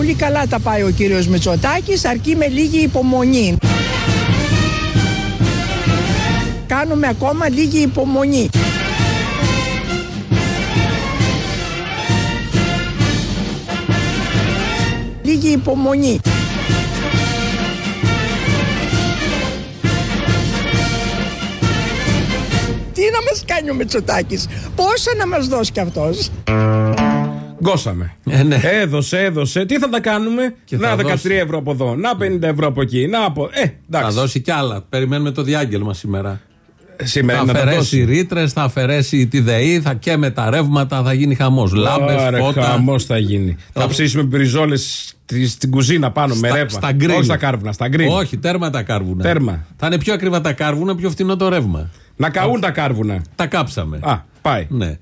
πολύ καλά τα πάει ο κύριος Μητσοτάκης, αρκεί με λίγη υπομονή. Κάνουμε ακόμα λίγη υπομονή. Λίγη υπομονή. Τι να μας κάνει ο Μητσοτάκης, πόσα να μας δώσει κι αυτός; Γκώσαμε. Ε, ναι. Έδωσε, έδωσε. Τι θα τα κάνουμε; Και να θα 13 δώσει. ευρώ από εδώ. Να 50 ευρώ από εκεί. Να από. Ε, Θα εντάξει. δώσει κι άλλα. Περιμένουμε το διάγγελμα σήμερα. Σήμερα θα είναι να τα αφαιρέσει δώσει. ρήτρες, θα αφαιρέσει τη ΔΕΗ, θα και με τα ρεύματα, θα γίνει χαμός. Λάμπες, Άρα, φώτα. χαμός θα γίνει. Θα ψήσουμε μπριζόλε στην κουζίνα πάνω με Στα- ρεύμα. Στα γκριν. Όχι στα κάρβουνα, στα γκριν. Όχι, τέρμα τα κάρβουνα. Τέρμα. Θα είναι πιο ακριβά τα κάρβουνα, πιο φθηνό το ρεύμα. Να καούν τα κάρβουνα. Τα κάψαμε. Α, πάει. Ναι.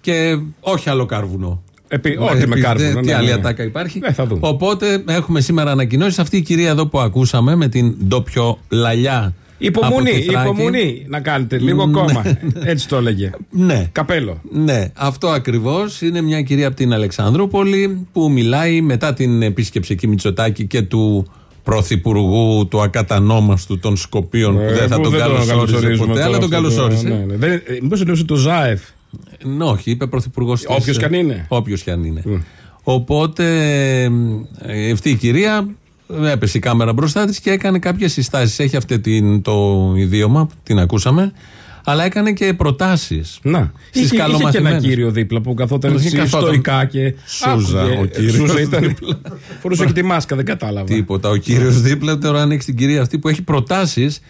Και όχι άλλο κάρβουνο. Επί, Ε, όχι με επειδή κάρβουνα. δεν- Τι ναι, άλλη ναι. ατάκα υπάρχει. Ναι, θα δούμε. Οπότε έχουμε σήμερα ανακοινώσεις. Αυτή η κυρία εδώ που ακούσαμε με την ντόπιο λαλιά. Υπομονή, από τη Θράκη. υπομονή να κάνετε. Λίγο Ναι. κόμμα. Έτσι το έλεγε. Ναι. Καπέλο. Ναι, αυτό ακριβώς. Είναι μια κυρία από την Αλεξανδρούπολη που μιλάει μετά την επίσκεψη εκεί Μητσοτάκη και του πρωθυπουργού του ακατανόμαστου των Σκοπίων που Ε, δεν θα που τον καλωσόριζε καλωσορίζουμε ποτέ, τώρα αλλά τον αυτό το- καλωσόρισε. ναι, ναι. Δεν- ε, Μήπως εννοούσε το ΖΑΕΦ. Ναι, όχι, είπε πρωθυπουργός. Όποιος κι αν είναι. Όποιος κι αν είναι. Οπότε ε, αυτή η κυρία έπεσε η κάμερα μπροστά της και έκανε κάποιες συστάσεις. Έχει αυτή την, το ιδίωμα, την ακούσαμε, αλλά έκανε και προτάσεις. Να. Στις είχε, είχε και ένα καλομαθημένες. κύριο δίπλα που καθόταν Όχι, στη καθόταν. στοικά και. Σούζα, άκουγε. ο κύριος Σούζα ήταν. δίπλα. Φορούσε και τη μάσκα, δεν κατάλαβα. Τίποτα. Ο κύριος δίπλα τώρα ανοίξει την κυρία αυτή που έχει προτάσεις.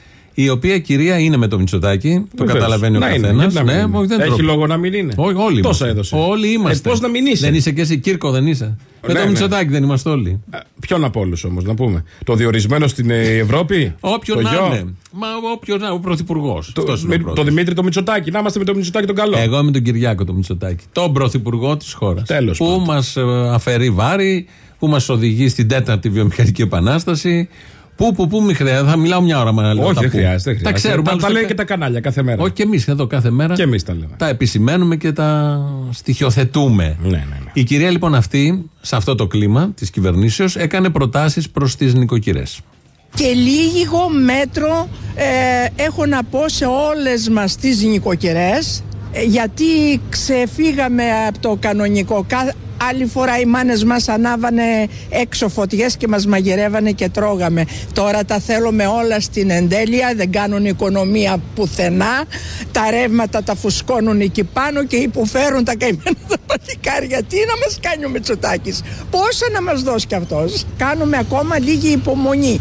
Η οποία κυρία είναι με το Μητσοτάκι. Το Βεβαίως. καταλαβαίνει ο Να είναι, καθένας. γιατί να μην είναι. όχι, δεν Έχει τρώει. λόγο να μην είναι. Όχι, όλοι Τόσα είμαστε. έδωσε. Όλοι είμαστε. Ε, πώς να μην είσαι; Δεν είσαι και εσύ, Κύρκο δεν είσαι. με Ναι, το ναι. Μητσοτάκι δεν είμαστε όλοι. Ε, Ποιον από όλους όμως, να πούμε. Το διορισμένο στην ε, Ευρώπη; Όποιον το να γιο. είναι. Μα όποιον να είναι, ο πρωθυπουργό. Το, με- το Δημήτρη το Μητσοτάκι. Να είμαστε με το Μητσοτάκι τον καλό. Εγώ είμαι τον Κυριάκο το Μητσοτάκι. Τον πρωθυπουργό της χώρας. Τέλος Που πάντων. μας αφαιρεί βάρη, που μας οδηγεί στην τέταρτη βιομηχανική επανάσταση. Πού, πού, πού, μη χρειάζεται. Θα μιλάω μια ώρα με Όχι, τα δεν πού. χρειάζεται. δεν Τα χρειάζεται. ξέρουμε. Τα, τα άλλωστε, λέει και τα κανάλια κάθε μέρα. Όχι και εμείς εδώ κάθε μέρα. Και εμείς τα λέμε. Τα επισημαίνουμε και τα στοιχειοθετούμε. Ναι, ναι, ναι. Η κυρία λοιπόν αυτή, σε αυτό το κλίμα της κυβερνήσεως, έκανε προτάσεις προς τις νοικοκυρές. Και λίγο μέτρο ε, έχω να πω σε όλες μας τις νοικοκυρές ε, γιατί ξεφύγαμε από το κανονικό. Κα- Άλλη φορά οι μάνες μας ανάβανε έξω φωτιές και μας μαγειρεύανε και τρώγαμε. Τώρα τα θέλουμε όλα στην εντέλεια, δεν κάνουν οικονομία πουθενά. Τα ρεύματα τα φουσκώνουν εκεί πάνω και υποφέρουν τα καημένα τα παλικάρια. Τι να μας κάνει ο Μητσοτάκης, πόσα να μας δώσει κι αυτός; Κάνουμε ακόμα λίγη υπομονή.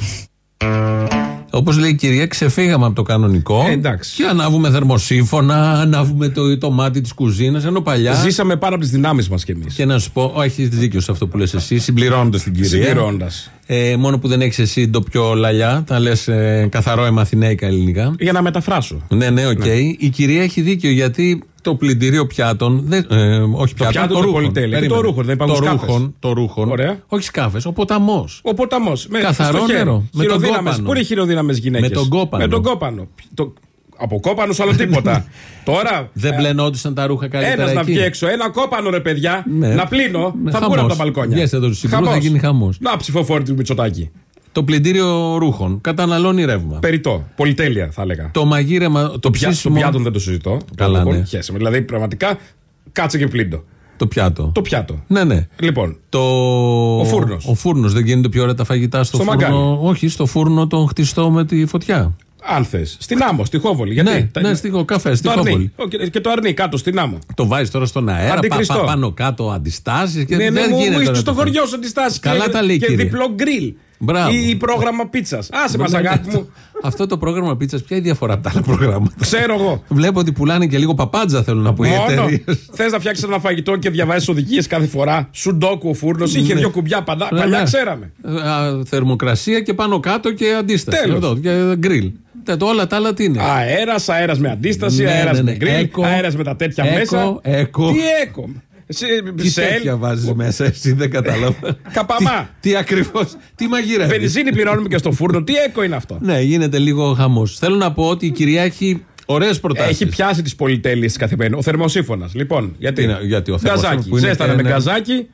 Όπως λέει η κυρία, ξεφύγαμε από το κανονικό. Ε, εντάξει. Και ανάβουμε θερμοσύφωνα, ανάβουμε το, το μάτι της κουζίνας. Ενώ παλιά. Ζήσαμε πέρα από τις δυνάμεις μας κι εμείς. Και να σου πω, όχι, έχεις δίκιο σε αυτό που λες εσύ, συμπληρώνοντας την κυρία. Συμπληρώνοντας. Ε, μόνο που δεν έχεις εσύ ντοπιολαλιά, τα λες ε, καθαρά αθηναίικα ελληνικά. Για να μεταφράσω. Ναι, ναι, οκ. Η κυρία έχει δίκιο γιατί το πλυντήριο πιάτων. Δεν, ε, όχι πιάτων, πιάτο, το, το ρούχον. πολυτέλεια. Και Περίμενε. το ρούχον, δεν υπάρχουν το σκάφες. ρούχον, το ρούχον. Ωραία. Όχι σκάφες, ο ποταμός. Ο ποταμός. Καθαρό νερό, με τον κόπανο. Πού είναι χειροδύναμες γυναίκες; Με τον κόπανο. Με τον κόπανο. Το... Από κόπανο άλλο τίποτα. Τώρα. Δεν μπλενόντουσαν τα ρούχα καλύτερα. Ένας να εκεί. βγει έξω, ένα κόπανο ρε παιδιά, Ναι. να πλύνω, Ναι, θα χαμός. βγουν από τα μπαλκόνια. Βγες εδώ του Συγκρού, θα Χαμός. γίνει χαμός. Να ψηφοφόρη του Μητσοτάκη. Το πλυντήριο ρούχων καταναλώνει ρεύμα. Περιτό. Πολυτέλεια θα έλεγα. Το μαγείρεμα, το, Το, πια, το ψήσιμο. πιάτο δεν το συζητώ. Καλά, Το ναι. χέσαμε. Δηλαδή πραγματικά κάτσε και πλύντο. Το πιάτο. Το πιάτο. Ναι, ναι. Λοιπόν, Το... Ο φούρνος. Ο φούρνος δεν γίνεται πιο ωραία τα φαγητά στο, Στο φούρνο. μαγκάλι. Όχι, στο φούρνο τον χτιστό με τη φωτιά. αν θες. Στην άμμο, στη Χόβολη. Γιατί, Ναι, τα- ναι, στη- καφέ, στη το αρνί. Χόβολη. Ο, και- Και το αρνί κάτω στην άμμο. Το βάζεις τώρα στον αέρα, πα, Αντικριστό. πα- πάνω κάτω αντιστάσεις και Ναι, ναι, δεν μου, γίνεται. μου τώρα είσαι στο το χωριό σου αντιστάσεις. Καλά και, τα λέει, Και κύριε. διπλό γκριλ. Μπράβο. Ή, ή πρόγραμμα πίτσας. Άσε μας, αγάπη μου. Αυτό το πρόγραμμα πίτσας, ποια είναι η διαφορά από τα άλλα προγράμματα; Ξέρω εγώ. Βλέπω ότι πουλάνε και λίγο παπάντζα, θέλω να πω οι Μόνο εταιρείες. θες να φτιάξεις ένα φαγητό και διαβάζει οδηγίες κάθε φορά; Σουντόκου ο φούρνος. Είχε δύο κουμπιά παντά. Παλιά ξέραμε. Ε, Θερμοκρασία και πάνω κάτω και αντίσταση. Τέλος. Αυτό, και γκριλ. Τε, το όλα τα άλλα τι είναι; Αέρας, αέρας με αντίσταση, Ναι, αέρας ναι, ναι. με γκριλ, Έκο. αέρας με τα τέτοια Έκο, μέσα. έκο. Τι έκο; Σε- Τι σελ, τέτοια βάζεις μέσα, εσύ δεν κατάλαβα. Καπαμά. Τι, τι ακριβώς, τι μαγειρεύει. Βενζίνη πληρώνουμε και στο φούρνο. Τι έκο είναι αυτό; Ναι, γίνεται λίγο χαμός. Θέλω να πω ότι η κυρία έχει ωραίες προτάσεις. Έχει πιάσει τις πολυτέλειες της καθημερινή. Ο θερμοσύφωνας. Λοιπόν, γιατί; Είναι- γιατί ο Γκαζάκι. θερμοσύφωνας που είναι Ζέστανε και με ένα- γκαζάκι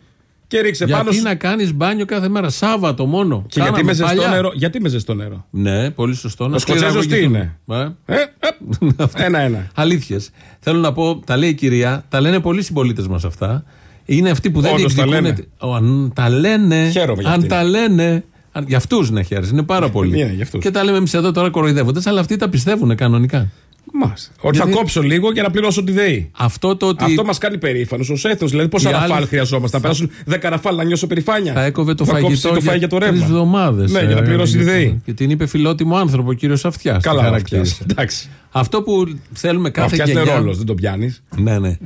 Και ρίξε γιατί πάνω σου. να κάνεις μπάνιο κάθε μέρα, Σάββατο μόνο. Και γιατί Κάναμε με ζεστό παλιά. νερό. Γιατί με ζεστό νερό; Ναι, πολύ σωστό. Να Ο Σκοτσέζος τι είναι; Ε; Ε, ε, Ένα-ένα. Αλήθειες. Θέλω να πω, τα λέει η κυρία, τα λένε πολλοί συμπολίτες μας αυτά. Είναι αυτοί που δεν Όντως τα διεκδικούν. λένε. Ο, αν τα λένε. Χαίρομαι για αν αυτήν. τα λένε. αν- Για αυτούς να χαίρεσαι. Είναι πάρα πολύ. Είναι για αυτούς. Και τα λέμε εμείς εδώ τώρα κοροϊδεύοντας, αλλά αυτοί τα πιστεύουν κανονικά. Μάλιστα. Ότι θα Γιατί- κόψω λίγο για να πληρώσω τη ΔΕΗ. Αυτό το ότι Αυτό μας κάνει περήφανος ω έθνο. Δηλαδή, πόσα Οι άλλοι ραφάλ χρειαζόμαστε. Να περάσουν 10 ραφάλ να νιώσω περηφάνεια. θα έκοβε το Θα κόψει φαγητό, το φάει για το τρεις ρεύμα. εβδομάδες. Ναι, για να πληρώσει τη ΔΕΗ. Και την είπε φιλότιμο άνθρωπο, ο κύριος Αυτιάς. Καλά, να πιάσει. Εντάξει. Αυτό που θέλουμε Ο κάθε Αυτιάς είναι γενιά. ρόλος, δεν το πιάνεις. Ναι, ναι.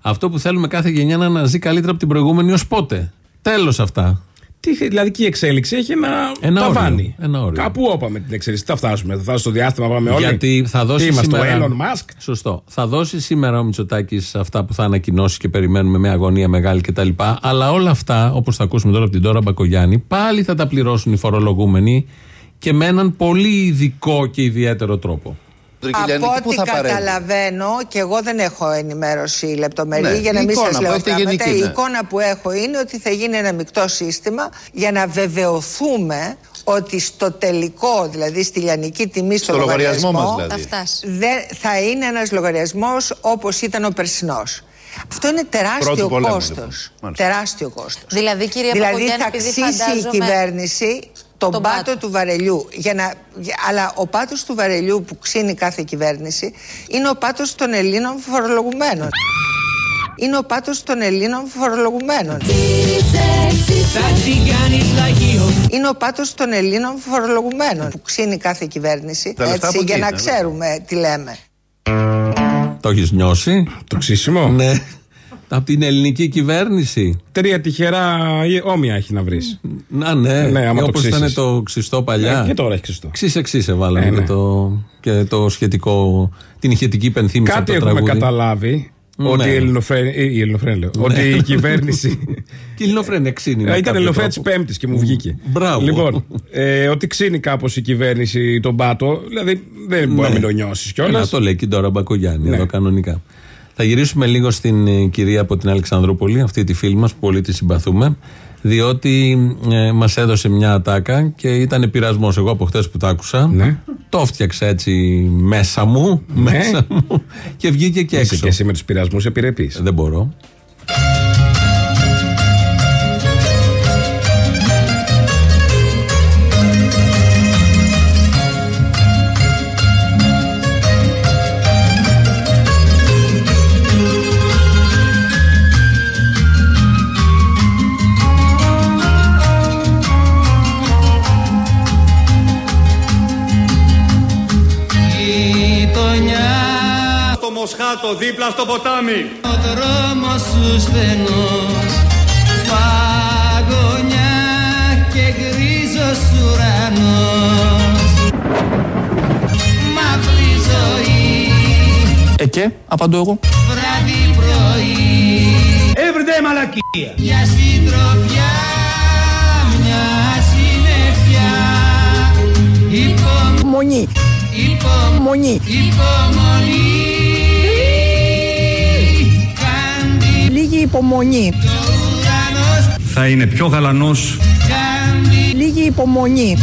Αυτό που θέλουμε κάθε γενιά να αναζεί καλύτερα από την προηγούμενη ως πότε. Τέλος αυτά. Τι, δηλαδή και η εξέλιξη έχει ένα, Ένα ταβάνι. όριο, ένα όριο. Κάπου όπαμε την εξέλιξη. Τι θα φτάσουμε, θα φτάσουμε στο διάστημα, πάμε όλοι. Γιατί θα δώσει Τι είμαστε, σήμερα. ο Elon Musk; Σωστό. Θα δώσει σήμερα ο Μητσοτάκης αυτά που θα ανακοινώσει και περιμένουμε με αγωνία μεγάλη κτλ. Αλλά όλα αυτά, όπως θα ακούσουμε τώρα από την Τώρα Μπακογιάννη, πάλι θα τα πληρώσουν οι φορολογούμενοι και με έναν πολύ ειδικό και ιδιαίτερο τρόπο. Από ό,τι καταλαβαίνω, και εγώ δεν έχω ενημέρωση λεπτομερή Ναι, για να η μην εικόνα σα που λέω έχετε πράγματα. γενική, Η ναι. εικόνα που έχω είναι ότι θα γίνει ένα μεικτό σύστημα για να βεβαιωθούμε ότι στο τελικό, δηλαδή στη λιανική τιμή στο, Στο λογαριασμό μας, δηλαδή. θα, φτάσεις. δεν, θα είναι ένας λογαριασμός όπως ήταν ο περσινός. Αυτό είναι τεράστιο Πρώτου πολέμου, κόστος. λοιπόν. Μάλιστα. Τεράστιο κόστος. Δηλαδή, κύριε Δηλαδή Παπογιάννη, θα επειδή αξίσει η φαντάζομαι- κυβέρνηση τον Τον πάτο, πάτο. του βαρελιού. Για να, για- αλλά ο πάτος του βαρελιού που ξύνει κάθε κυβέρνηση είναι ο πάτος των Ελλήνων φορολογουμένων. Είναι ο πάτος των Ελλήνων φορολογουμένων. Είναι ο πάτος των Ελλήνων φορολογουμένων που ξύνει κάθε κυβέρνηση. Τα λεφτά Έτσι, από για εκεί να είναι, ξέρουμε τι λέμε. Το έχεις νιώσει. Το ξύσιμο; Ναι. Από την ελληνική κυβέρνηση. Τρία τυχερά ή όμοια έχει να βρεις. Να, ναι. Ναι, άμα το Όπως ήταν ξύσεις. το ξυστό παλιά. και τώρα έχει ξυστό. Ξύσε, ξύσε, βάλαμε Ε, και, ναι. το, και το σχετικό. Την ηχετική υπενθύμηση από Κάτι το έχουμε τραγούδι. καταλάβει. Ναι. Ότι η ελληνοφρένεια. Η ελληνοφρένεια λέω. Ότι η κυβέρνηση. Και η ελληνοφρένεια ξύνει. με Ε, Ήταν κάποιο ελληνοφρένεια τη τρόπο. Πέμπτης και μου βγήκε. Μπράβο. Λοιπόν, ε, ότι ξύνει κάπως η κυβέρνηση τον πάτο. Δηλαδή δεν μπορεί να μην το νιώσεις Ναι. Να κιόλας. το λέει και τώρα Μπακογιάννη Ναι. εδώ κανονικά. Θα γυρίσουμε λίγο στην ε, κυρία από την Αλεξανδρούπολη, αυτή τη φίλη μας που πολύ τη συμπαθούμε, διότι ε, μας έδωσε μια ατάκα και ήταν πειρασμός. Εγώ από χτες που τα άκουσα, Ναι. το έφτιαξα έτσι μέσα μου, μέσα μου και βγήκε και Είσαι έξω. και εσύ με τους πειρασμούς επιρρεπεί. Δεν μπορώ. Μοσχάτο δίπλα στο ποτάμι. Ο δρόμος σου στενός Παγωνιά και γκρίζος ουρανός. Μαύρη ζωή. Ε και, απαντώ εγώ. βράδυ πρωί. Everyday μαλακία. Για συντροφιά μια συννεφιά Υπομονή, Μονή, υπομονή, μονή. υπομονή Λίγη υπομονή. το ουρανός Θα είναι πιο γαλανός Κάντι Λίγη υπομονή.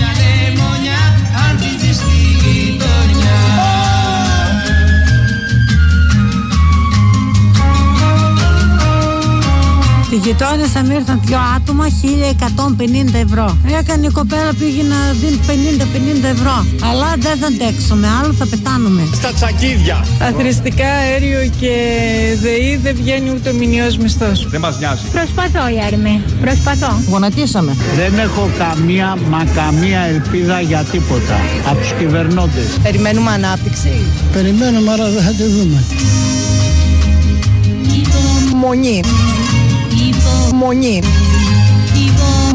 Στη γειτόνισσα μου ήρθαν δυο άτομα 1150 ευρώ. Έκανε η κοπέλα πήγε να δίνει 50-50 ευρώ. Αλλά δεν θα αντέξουμε, άλλο θα πετάνουμε. Στα τσακίδια Αθρηστικά αέριο και ΔΕΗ δεν βγαίνει ούτε ο μηνιαίος μισθός. Δεν μας νοιάζει Προσπαθώ, Ιάρμη. Προσπαθώ. Γονατίσαμε. Δεν έχω καμία μα καμία ελπίδα για τίποτα από τους κυβερνώντες. Περιμένουμε ανάπτυξη; Περιμένουμε, άρα δεν θα τη δούμε. Μονή, μονή,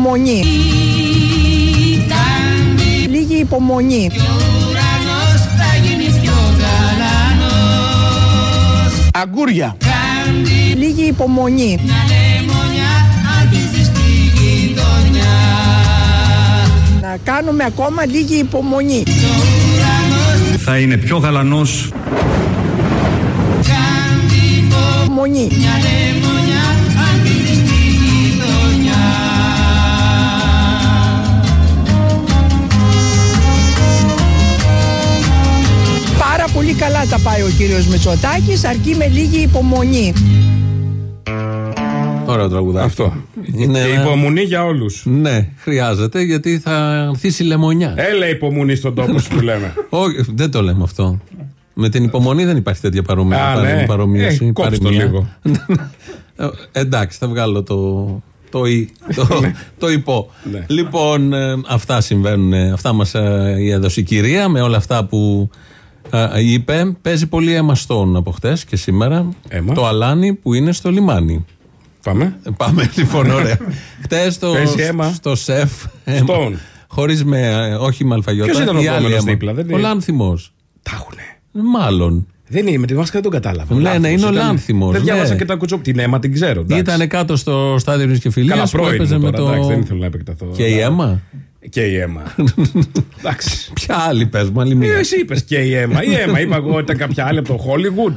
μονή. Λίγη υπομονή. ουρανός θα γίνει πιο γαλανός Αγκούρια. Λίγη υπομονή. Μια λεμονιά ανθίζει στη γειτονιά Να κάνουμε ακόμα λίγη υπομονή. Θα είναι πιο γαλανός Μονή. Να τα πάει ο κύριος Μητσοτάκης αρκεί με λίγη υπομονή. Ωραίο τραγουδάκι. Αυτό. Είναι Και ένα- υπομονή για όλους. Ναι, χρειάζεται γιατί θα ανθίσει λεμονιά. Έλα υπομονή στον τόπο σου που λέμε. Όχι, δεν το λέμε αυτό. Με την υπομονή δεν υπάρχει τέτοια παρομοία, Α, παρα- ναι. παρομοίωση. Ε, κόψτε το παροιμία. λίγο. Ε, Εντάξει, θα βγάλω το, το «η», το, το υπό. Ναι. Λοιπόν, ε, αυτά συμβαίνουν. ε, Αυτά μας ε, έδωσε η κυρία με όλα αυτά που ε, είπε. Παίζει πολύ αίμα στον από χτες και σήμερα. Αίμα. Το αλάνι που είναι στο λιμάνι. Πάμε. Ε, Πάμε λοιπόν, ωραία. Χτες στο, Παίζει αίμα. στο σεφ. Στον. Χωρίς με, ε, όχι με αλφαγιώτα. Ποιος ήταν ο η άλλη επόμενος αίμα. δίπλα, δεν Ο είναι. Λάνθιμος. Τάχουνε. Μάλλον. Δεν είναι, με τη μάσκα δεν τον κατάλαβα. Ναι, Λάθος ναι, είναι ο ήταν. Λάνθιμος, Δεν ναι. διάβασα και τα κουτσόπ. Την αίμα την ξέρω. εντάξει. Ήταν κάτω στο στάδιο τη Κεφυλία Καλά, που πρώην έπαιζε μου με τώρα, το. εντάξει, δεν ήθελα να επεκταθώ. Και η αίμα; Και η αίμα. εντάξει. Ποια άλλη πες μου, άλλη Ε, μία. Εσύ είπες και η αίμα. Η αίμα, είπα εγώ ότι ήταν κάποια άλλη από το Hollywood.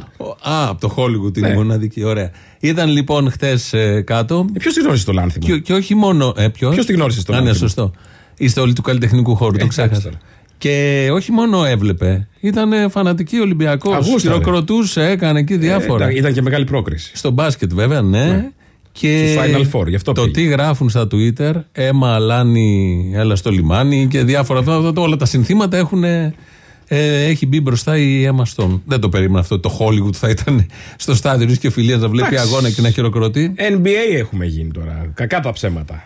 Α, από το Hollywood είναι Ναι. η μοναδική. Ωραία. Ήταν λοιπόν χτες κάτω. Ε, Ποιος τη γνώρισε το λάνθιμο; Και, και όχι μόνο. Ε, ποιος; Ποιος τη γνώρισε στο Α, Ναι, Λάνθιμο; σωστό. Είστε όλοι του καλλιτεχνικού χώρου, το εντάξει ξέχασα. τώρα. Και όχι μόνο έβλεπε, ήταν φανατική Ολυμπιακός. Αγούσταρε. Χειροκροτούσε, έκανε εκεί διάφορα. Ε, ήταν και μεγάλη πρόκριση. Στο μπάσκετ βέβαια, ναι. Και Στους Final Four, γι' αυτό το πήγε. τι γράφουν στα Twitter, αίμα, αλάνι, έλα στο λιμάνι και διάφορα αυτά, αυτά, όλα τα συνθήματα έχουν, ε, έχει μπει μπροστά η Emma Stone. Δεν το περίμενα αυτό. Το Hollywood θα ήταν στο στάδιο της και φιλίας να βλέπει Εντάξει. αγώνα και να χειροκροτεί. NBA έχουμε γίνει τώρα. Κακά τα ψέματα.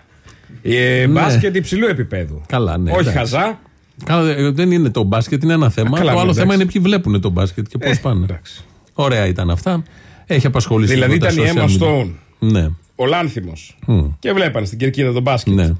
Ε, Μπάσκετ υψηλού επίπεδου. Καλά, ναι, Όχι εντάξει. χαζά. Καλά, ε, δεν είναι το μπάσκετ, είναι ένα θέμα. καλά, το ναι, άλλο θέμα εντάξει. είναι ποιοι βλέπουν το μπάσκετ και πώς Ε, πάνε. εντάξει. Ωραία ήταν αυτά. Έχει απασχολήσει Δηλαδή λίγο τα ήταν η social Emma media. Stone. Ναι, Ο Λάνθιμος. Μμ. Και βλέπανε στην κερκίδα τον μπάσκετ. ναι.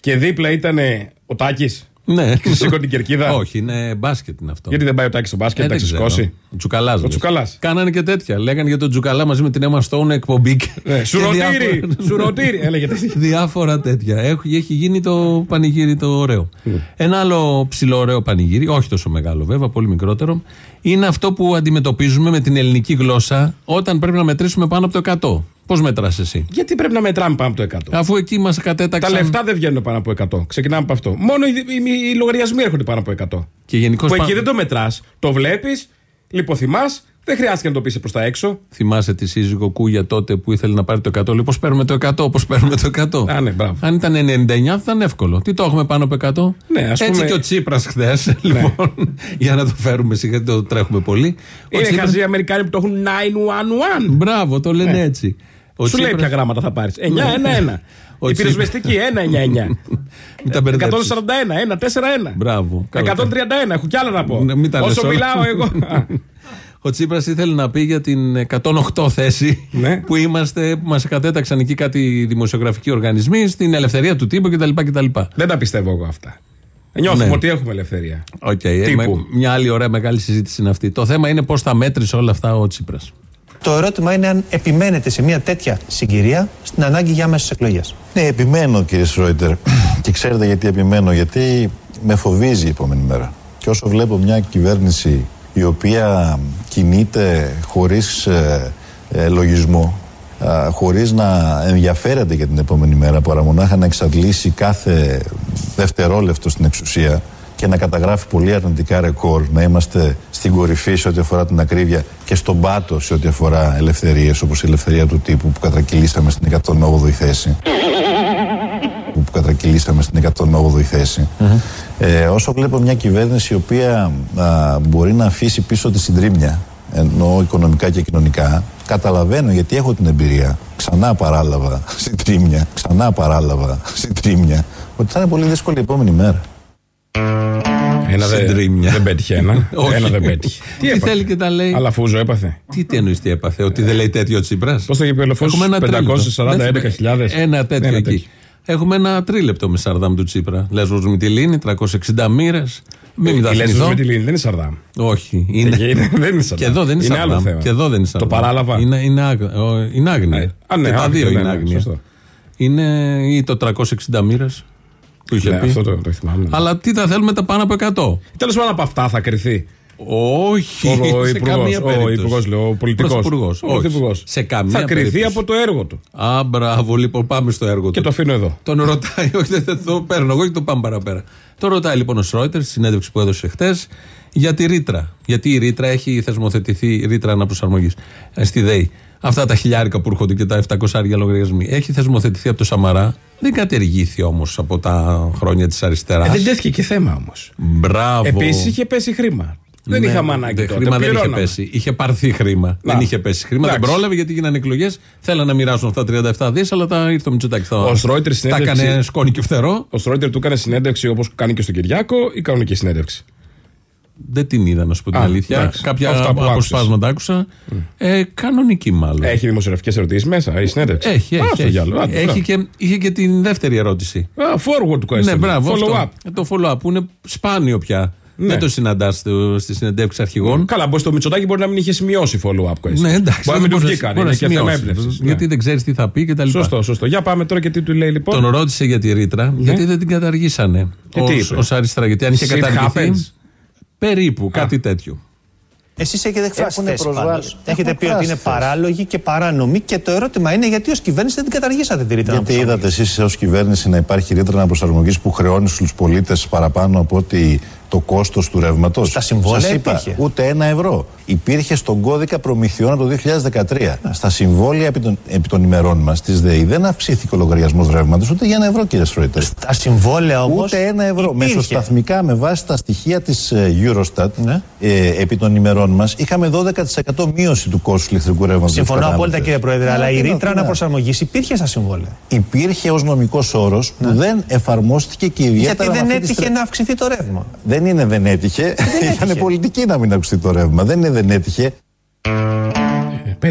Και δίπλα ήταν ο Τάκης. ναι. Σήκω την κερκίδα. Όχι, είναι μπάσκετ είναι αυτό. Γιατί δεν πάει ο Τάκης στο μπάσκετ, Ε, να δεν ξέρω. ξεσηκώσει. Ο Τσουκαλάς. Ο Τσουκαλάς. Κάνανε και τέτοια. Λέγανε για τον Τσουκαλά μαζί με την Emma Stone εκπομπή. και- Ναι, και Σουρωτήρι! διάφορα- Σουρωτήρι! Έλεγε τέτοια. Διάφορα τέτοια. Έχει, έχει γίνει το πανηγύρι το ωραίο. Ένα άλλο ψηλό ωραίο πανηγύρι, όχι τόσο μεγάλο βέβαια, πολύ μικρότερο, είναι αυτό που αντιμετωπίζουμε με την ελληνική γλώσσα όταν πρέπει να μετρήσουμε πάνω από το 100. Πώς μετράς εσύ; Γιατί πρέπει να μετράμε πάνω από το 100. Αφού εκεί μας Τα κατέταξαν. λεφτά δεν βγαίνουν πάνω από 100. Ξεκινάμε από αυτό. Μόνο οι, οι, οι λογαριασμοί έρχονται πάνω από 100. Και γενικώς. Που εκεί δεν το μετράς. Το βλέπεις, λιποθυμάς, δεν χρειάζεται να το πει προς τα έξω. Θυμάσαι τη σύζυγο Κούγια τότε που ήθελε να πάρει το 100. Λέει πώς παίρνουμε το 100, πώς παίρνουμε το 100. Α, ναι, μπράβο. Αν ήταν 99 θα ήταν εύκολο. Τι το έχουμε πάνω από 100. Ναι, ας Έτσι πούμε- και ο Τσίπρας χθες. Λοιπόν, για να το φέρουμε σιγά, το τρέχουμε πολύ. Ο Είναι Τσίπρας- χαζοί οι Αμερικάνοι που το έχουν 911. Μπράβο, το λένε Ναι. έτσι. Ο Σου λέει Τσίπρας- ποια γράμματα θα πάρεις. 9-1-1. Ο Η Τσίπρας- πυροσβεστική 1-9-9. Μην τα μπερδέψεις. 141, 1-4-1. Μπράβο. Καλά. 131, έχω κι άλλα να πω. Ναι, μην τα λες Όσο όλα. μιλάω εγώ. Ο Τσίπρας ήθελε να πει για την 108 θέση Ναι. που είμαστε, που μας κατέταξαν εκεί κάτι δημοσιογραφικοί οργανισμοί, στην ελευθερία του τύπου κτλ. κτλ. Δεν τα πιστεύω εγώ αυτά. Νιώθουμε Ναι. ότι έχουμε ελευθερία. Οκ, ε, Τύπου. με- μια άλλη ωραία μεγάλη συζήτηση είναι αυτή. Το θέμα είναι πώς τα μέτρησε όλα αυτά ο Τσίπρας. Το ερώτημα είναι αν επιμένετε σε μια τέτοια συγκυρία στην ανάγκη για άμεσες εκλογές. Ναι, επιμένω κύριε Σρόιτερ. Και ξέρετε γιατί επιμένω, γιατί με φοβίζει η επόμενη μέρα. Και όσο βλέπω μια κυβέρνηση η οποία κινείται χωρίς ε, ε, λογισμό, ε, χωρίς να ενδιαφέρεται για την επόμενη μέρα, παρά μονάχα να εξαντλήσει κάθε δευτερόλεπτο στην εξουσία και να καταγράφει πολύ αρνητικά ρεκόρ, να είμαστε στην κορυφή σε ό,τι αφορά την ακρίβεια και στον πάτο σε ό,τι αφορά ελευθερίες όπως η ελευθερία του τύπου που κατρακυλήσαμε στην 108η θέση που κατρακυλήσαμε στην 108η θέση. Ε, όσο βλέπω μια κυβέρνηση η οποία α, μπορεί να αφήσει πίσω τη συντρίμμια, εννοώ οικονομικά και κοινωνικά, καταλαβαίνω γιατί έχω την εμπειρία. Ξανά παράλαβα συντρίμμια, ξανά παράλαβα συντρίμμια, ότι θα είναι πολύ δύσκολη η επόμενη μέρα. Ένα δεν, Συντρίμμια. δεν πέτυχε ένα. Όχι. ένα δεν πέτυχε. Τι έπαθε; θέλει και τα λέει. Αλλά φούζο έπαθε. Τι τι εννοείς τι έπαθε, ότι δεν λέει τέτοιο Τσίπρας; Πώς το είπε ο Λεφός, 540, 11.000. Ένα τέτοιο Ένα εκεί. τέτοιο. Έχουμε ένα τρίλεπτο με Σαρδάμ του Τσίπρα. Λέσβο Μυτιλίνη, 360 μοίρες. Μην Η Λέσβος δαθμηθώ. με τη Λίνη δεν είναι Σαρδάμ. Όχι. Είναι... Ε, είναι- δεν είναι Σαρδάμ. Και εδώ δεν είναι, Είναι Σαρδάμ. άλλο θέμα. Και εδώ δεν είναι Το Σαρδάμ. παράλαβα. Είναι, είναι, άγ- ο- είναι άγνοια. Ε, α, ναι, και τα α, δύο ναι, είναι ναι, άγνοια. σωστό. Είναι ή το 360 μοίρες που είχε Ναι, πει. αυτό το, το θυμάμαι. Αλλά τι θα θέλουμε τα πάνω από 100. Τέλος πάντων από αυτά θα κρυθεί. Όχι. Ο, ο σε υπουργός, καμία ο περίπτωση. υπουργός, λέω, ο πολιτικός. Πρωθυπουργός, Ο όχι. πρωθυπουργός. Σε καμία Θα κρυθεί περίπτωση. από το έργο του. Α, μπράβο, λοιπόν, πάμε στο έργο Και του. το αφήνω εδώ. Τον ρωτάει, όχι δεν δεν το παίρνω εγώ και το πάμε παραπέρα. Το ρωτάει λοιπόν ο Σρόιτερ στη συνέντευξη που έδωσε χτες Για τη ρήτρα. Γιατί η ρήτρα έχει θεσμοθετηθεί, η ρήτρα αναπροσαρμογής ε, στη ΔΕΗ. Αυτά τα χιλιάρικα που έρχονται και τα 700 λογαριασμοί. Έχει θεσμοθετηθεί από το Σαμαρά. Δεν κατεργήθη όμως από τα χρόνια της αριστεράς. Ε, δεν τέθηκε και θέμα όμως. Μπράβο. Επίσης είχε πέσει χρήμα. Δεν Ναι, είχαμε ανάγκη δεν- τότε. Χρήμα δεν είχε πληρώναμε. πέσει. Είχε πάρθει χρήμα. Να. Δεν είχε πέσει χρήμα. Δεν Εντάξει. πρόλαβε γιατί γίνανε εκλογές. Θέλανε να μοιράσουν αυτά τα 37 δις, αλλά τα ήρθε ο Μητσοτάκης. Ο Στρόιτερ Τα συνέντευξη- έκανε σκόνη και φτερό. Ο Στρόιτερ του έκανε συνέντευξη όπως κάνει και στον Κυριάκο ή κανονική συνέντευξη; Δεν την είδα, να σου πω την Α, αλήθεια. εντάξει. Κάποια Αυτά που αποσπάσματα άκουσα. Ε, κανονική μάλλον. Έχει δημοσιογραφικές ερωτήσεις μέσα η συνέντευξη. Έχει, Α, έχει. στο έχει. διάλογο. Άντε, Έχει μπράβο. και, είχε και την δεύτερη ερώτηση. Α, forward question. Ναι, μπράβο. Follow αυτό. up. Ε, Το follow-up που είναι σπάνιο πια. Ναι. Δεν το συναντάς στι συνεντεύξει αρχηγών. Καλά, μπορεί το Μητσοτάκι μπορεί να μην είχε σημειώσει follow-up question. Ναι, εντάξει. Μπορεί να μην του μπορεί βγήκαν. μπορείς Είναι να και θέμα σημειώσεις. έμπνευσης. Γιατί δεν ξέρεις τι θα πει κτλ. Σωστό, σωστό. Για πάμε τώρα και τι του λέει λοιπόν. Τον ρώτησε για τη ρήτρα, γιατί δεν την καταργήσανε. Και τι ως, είπε; ως αριστερά, γιατί αν είχε Shit καταργηθεί. happens. Περίπου, κάτι τέτοιο. Εσείς έχετε εκφράσει Έχουνε θέση προσβάλει. πάντως. Έχετε Έχουν πει ότι είναι εκφράσει θέση. παράλογη και παράνομη και το ερώτημα είναι γιατί ως κυβέρνηση δεν την καταργήσατε τη ρήτρα. Γιατί αναπροσαρμογής. είδατε εσείς ως κυβέρνηση να υπάρχει ρήτρα αναπροσαρμογή που χρεώνει στους πολίτες παραπάνω από ότι το κόστος του ρεύματος. Στα συμβόλαια υπήρχε. Ούτε ένα ευρώ. Υπήρχε στον κώδικα προμηθειών από το 2013. Στα συμβόλαια επί των, επί των ημερών μας της ΔΕΗ δεν αυξήθηκε ο λογαριασμός ρεύματος ούτε για ένα ευρώ, κύριε Σρόιτερ. Τα συμβόλαια όμως. Ούτε ένα ευρώ. Μεσοσταθμικά με βάση τα στοιχεία της Eurostat Ναι. ε, επί των ημερών μας είχαμε 12% μείωση του κόστου ηλεκτρικού ρεύματος. Συμφωνώ απόλυτα κύριε Πρόεδρε, αλλά η ρήτρα αναπροσαρμογή αναπροσαρμογής υπήρχε στα συμβόλαια. υπήρχε ως νομικός όρος που δεν εφαρμόστηκε και ιδιαίτερα. Γιατί με δεν αυτή τη έτυχε στρα- να αυξηθεί το ρεύμα. Δεν είναι δεν έτυχε. Ήταν έτυχε. πολιτική να μην ακουστεί το ρεύμα. Δεν είναι δεν έτυχε.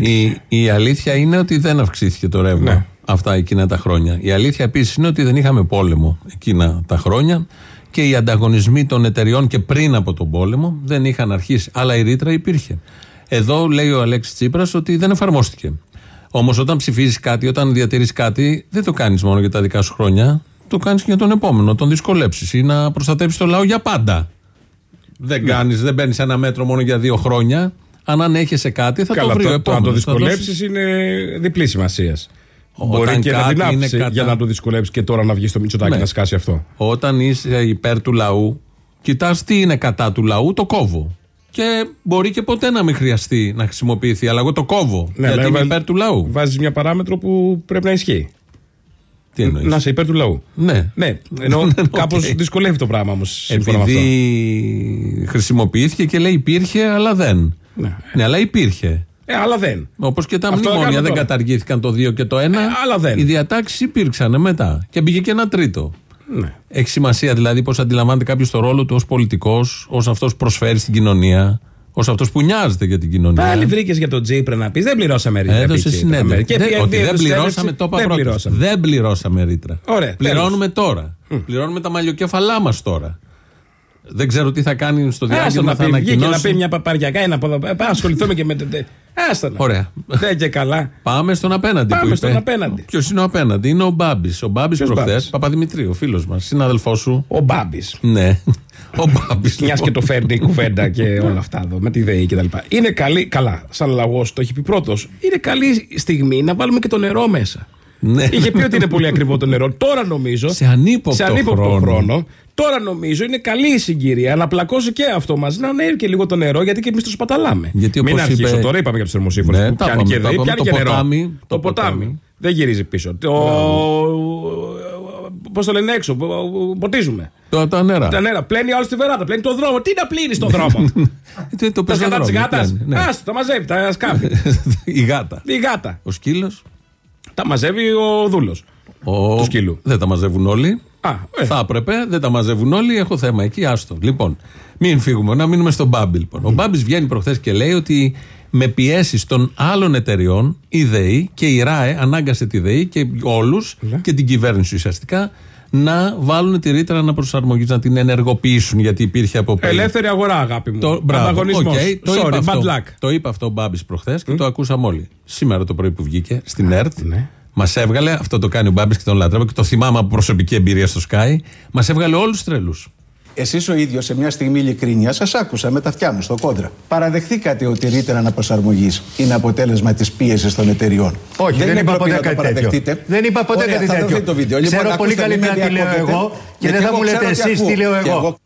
Η, η αλήθεια είναι ότι δεν αυξήθηκε το ρεύμα Ναι. αυτά εκείνα τα χρόνια. Η αλήθεια επίσης είναι ότι δεν είχαμε πόλεμο εκείνα τα χρόνια και οι ανταγωνισμοί των εταιριών και πριν από τον πόλεμο δεν είχαν αρχίσει. Αλλά η ρήτρα υπήρχε. Εδώ λέει ο Αλέξης Τσίπρας ότι δεν εφαρμόστηκε. Όμως όταν ψηφίζεις κάτι, όταν διατηρείς κάτι, δεν το κάνεις μόνο για τα δικά σου χρόνια. Το κάνεις και για τον επόμενο, τον δυσκολέψεις ή να προστατέψεις το λαό για πάντα. Δεν κάνεις, δεν παίρνεις ένα μέτρο μόνο για δύο χρόνια. Αν ανέχεσαι κάτι, θα Καλά, το βρει ο το, το να το επόμενος. Θα δώσει- δυσκολέψεις είναι διπλή σημασίας. Όταν Μπορεί και να κάτι την είναι άφησες κατά- για να το δυσκολέψεις και τώρα να βγεις στο Μητσοτάκι Ναι. να σκάσει αυτό. Όταν είσαι υπέρ του λαού, κοιτάς τι είναι κατά του λαού, το κόβω. Και μπορεί και ποτέ να μην χρειαστεί να χρησιμοποιηθεί, αλλά εγώ το κόβω. Ναι, γιατί αλλά είμαι βάλ- υπέρ του λαού. Βάζεις μια παράμετρο που πρέπει να ισχύει. Τι εννοείς; Να είσαι υπέρ του λαού. Ναι. Ναι, ενώ Οκ. κάπως δυσκολεύει το πράγμα όμως. Σύμφωνα με αυτό. Επειδή χρησιμοποιήθηκε και λέει υπήρχε, αλλά δεν. Ναι. Ναι, αλλά υπήρχε. Ε, αλλά δεν. Όπως και τα Αυτό μνημόνια κάνουμε δεν τώρα. καταργήθηκαν το 2 και το 1. Ε, αλλά δεν. Οι διατάξεις υπήρξαν μετά. Και μπήκε και ένα τρίτο. Ναι. Έχει σημασία δηλαδή πώς αντιλαμβάνεται κάποιος το ρόλο του ως πολιτικός, ως αυτός προσφέρει στην κοινωνία, ως αυτός που νοιάζεται για την κοινωνία. Πάλι βρήκες για τον Τζίπρα να πεις δεν πληρώσαμε ρήτρα. Έδωσε πήγε, συνέντευξη. Και Δεν- πήγε- Ότι πήγε δεν στο πληρώσαμε, συνέντευξη, το είπα δεν πρώτος. πληρώσαμε. Δεν πληρώσαμε ρήτρα. Ωραία, Πληρώνουμε τώρα. Πληρώνουμε τα μαλλιοκέφαλά μας τώρα. Δεν ξέρω τι θα κάνει στο Άστο διάστημα. να Θα πει, βγήκε να ανακοινώσει. πει μια παπαριακά ένα από εδώ. Ε, Πάμε ασχοληθούμε και με. τε- τε- Άστα να. Ωραία. Δεν και καλά. Πάμε στον απέναντι. Πάμε που είπε. στον απέναντι. Ποιος είναι ο απέναντι, είναι ο Μπάμπης. Ο Μπάμπης Ποιος προχθές, Μπάμπης; Παπαδημητρίου, φίλος μας, συνάδελφός σου. Ο Μπάμπης. Ναι. Ο Μπάμπης. Μιας και το φέρνει η κουβέντα και όλα αυτά εδώ με τη ΔΕΗ κτλ. Είναι καλή, καλά, σαν λαό το έχει πει πρώτος. Είναι καλή στιγμή να βάλουμε και το νερό μέσα. Ναι. Είχε πει ότι είναι πολύ ακριβό το νερό. Τώρα νομίζω. Σε ανύποπτο σε ανύποπτο χρόνο. χρόνο. Τώρα νομίζω είναι καλή η συγκυρία να πλακώσει και αυτό μαζί να ανέβει και λίγο το νερό γιατί και εμείς το σπαταλάμε. Γιατί Μην όπως αρχίσω είπε- τώρα, είπαμε για τους θερμοσύφωνου Ναι, που τα πιάνει είπαμε, και τα ΔΕΗ, είπαμε, πιάνει το και νερό. ποτάμι, το το ποτάμι. ποτάμι. Δεν γυρίζει πίσω. Το. Πώς το λένε έξω, ποτίζουμε. Το, τα νερά. Τα νερά. Πλένει όλη στη βεράτα, πλένει το δρόμο. Τι να πλύνεις στον δρόμο; Τι το Τα σκατά της πεζοδρόμιο, γάτας. πιάνει, ναι. Άστο, τα μαζεύει, τα σκάφη. Η γάτα. Η γάτα. Ο σκύλος. Τα μαζεύει ο δούλος. Ο... Του σκύλου. Δεν τα μαζεύουν όλοι. Α, ε. Θα έπρεπε, δεν τα μαζεύουν όλοι. Έχω θέμα εκεί, άστο. Λοιπόν, μην φύγουμε, να μείνουμε στον Μπάμπη. Λοιπόν. Ο Μπάμπης βγαίνει προχθές και λέει ότι με πιέσεις των άλλων εταιριών, η ΔΕΗ και η ΡΑΕ ανάγκασε τη ΔΕΗ και όλους Ναι. και την κυβέρνηση ουσιαστικά να βάλουν τη ρήτρα αναπροσαρμογής, να την ενεργοποιήσουν γιατί υπήρχε από πριν. Ελεύθερη αγορά, αγάπη μου. Το, μπράβο, Ανταγωνισμός. οκ, το, Sorry, είπε bad αυτό, luck. το είπε αυτό ο Μπάμπης προχθές και το ακούσαμε όλοι. Σήμερα το πρωί που βγήκε στην ΕΡΤ, ναι. μας έβγαλε, αυτό το κάνει ο Μπάμπης και τον λατρεύω και το θυμάμαι από προσωπική εμπειρία στο ΣΚΑΪ, μας έβγαλε όλους τρελούς. Εσείς ο ίδιος σε μια στιγμή ειλικρίνεια σας άκουσα με τα αυτιά μου στο Kontra. Παραδεχθήκατε ότι η ρήτρα αναπροσαρμογή είναι αποτέλεσμα της πίεσης των εταιριών. Όχι, δεν, είναι είπα ντροπή ποτέ να το κάτι τέτοιο. παραδεχτείτε. Δεν είπα ποτέ Ωραία, κάτι θα τέτοιο. δοθεί το βίντεο. Λοιπόν, Ξέρω πολύ ακούστε, μην καλύτερα με τι λέω διακόπτετε, εγώ και γιατί δεν θα εγώ μου λέτε ξέρω τι εσείς ακούω. τι λέω Και εγώ.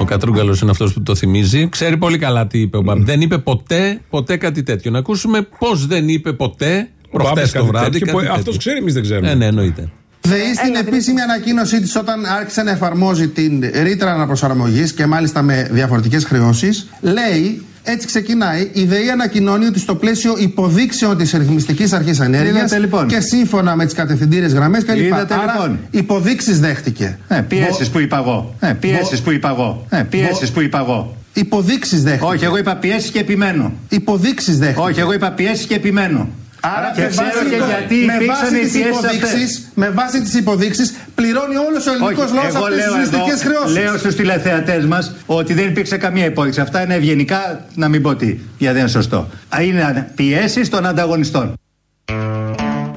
Ο Κατρούγκαλος είναι αυτός που το θυμίζει. Ξέρει πολύ καλά τι είπε ο Μπάμπη. Δεν είπε ποτέ, ποτέ κάτι τέτοιο. Να ακούσουμε πώς δεν είπε ποτέ προχτές Μπάμπης το κάτι βράδυ. τέτοιο που κάτι αυτός τέτοιο. ξέρει, εμείς δεν ξέρουμε. Ναι, ναι, εννοείται. ΔΕΗ στην επίσημη ανακοίνωσή της, όταν άρχισε να εφαρμόζει την ρήτρα αναπροσαρμογής και μάλιστα με διαφορετικές χρεώσεις, λέει. Έτσι ξεκινάει. Η ΔΕΗ ανακοινώνει ότι στο πλαίσιο υποδείξεων της Ρυθμιστικής Αρχής Ενέργειας Είδατε, λοιπόν. και σύμφωνα με τις κατευθυντήρε γραμμές κλπ. Είδατε, Άρα λοιπόν. υποδείξεις δέχτηκε. Ε, πιέσεις που είπα εγώ. Ε, πιέσεις που είπα εγώ. Ε, πιέσεις που είπα εγώ. Υποδείξεις δέχτηκε. Όχι, εγώ είπα πιέσεις και επιμένω. Υποδείξεις δέχτηκε. Όχι, εγώ είπα πιέσεις και επιμένω. Άρα και με ξέρω βάση, και το- γιατί με υπήρξαν βάση οι τις πιέσει υποδείξεις, με βάση τις υποδείξεις πληρώνει όλος ο ελληνικός Όχι, λαός εγώ αυτές τις λέω μυστικές εδώ, χρεώσεις. λέω στους τηλεθεατές μας ότι δεν υπήρξε καμία υπόδειξη. Αυτά είναι ευγενικά, να μην πω τι, γιατί δεν είναι σωστό. Α, Είναι πιέσεις των ανταγωνιστών.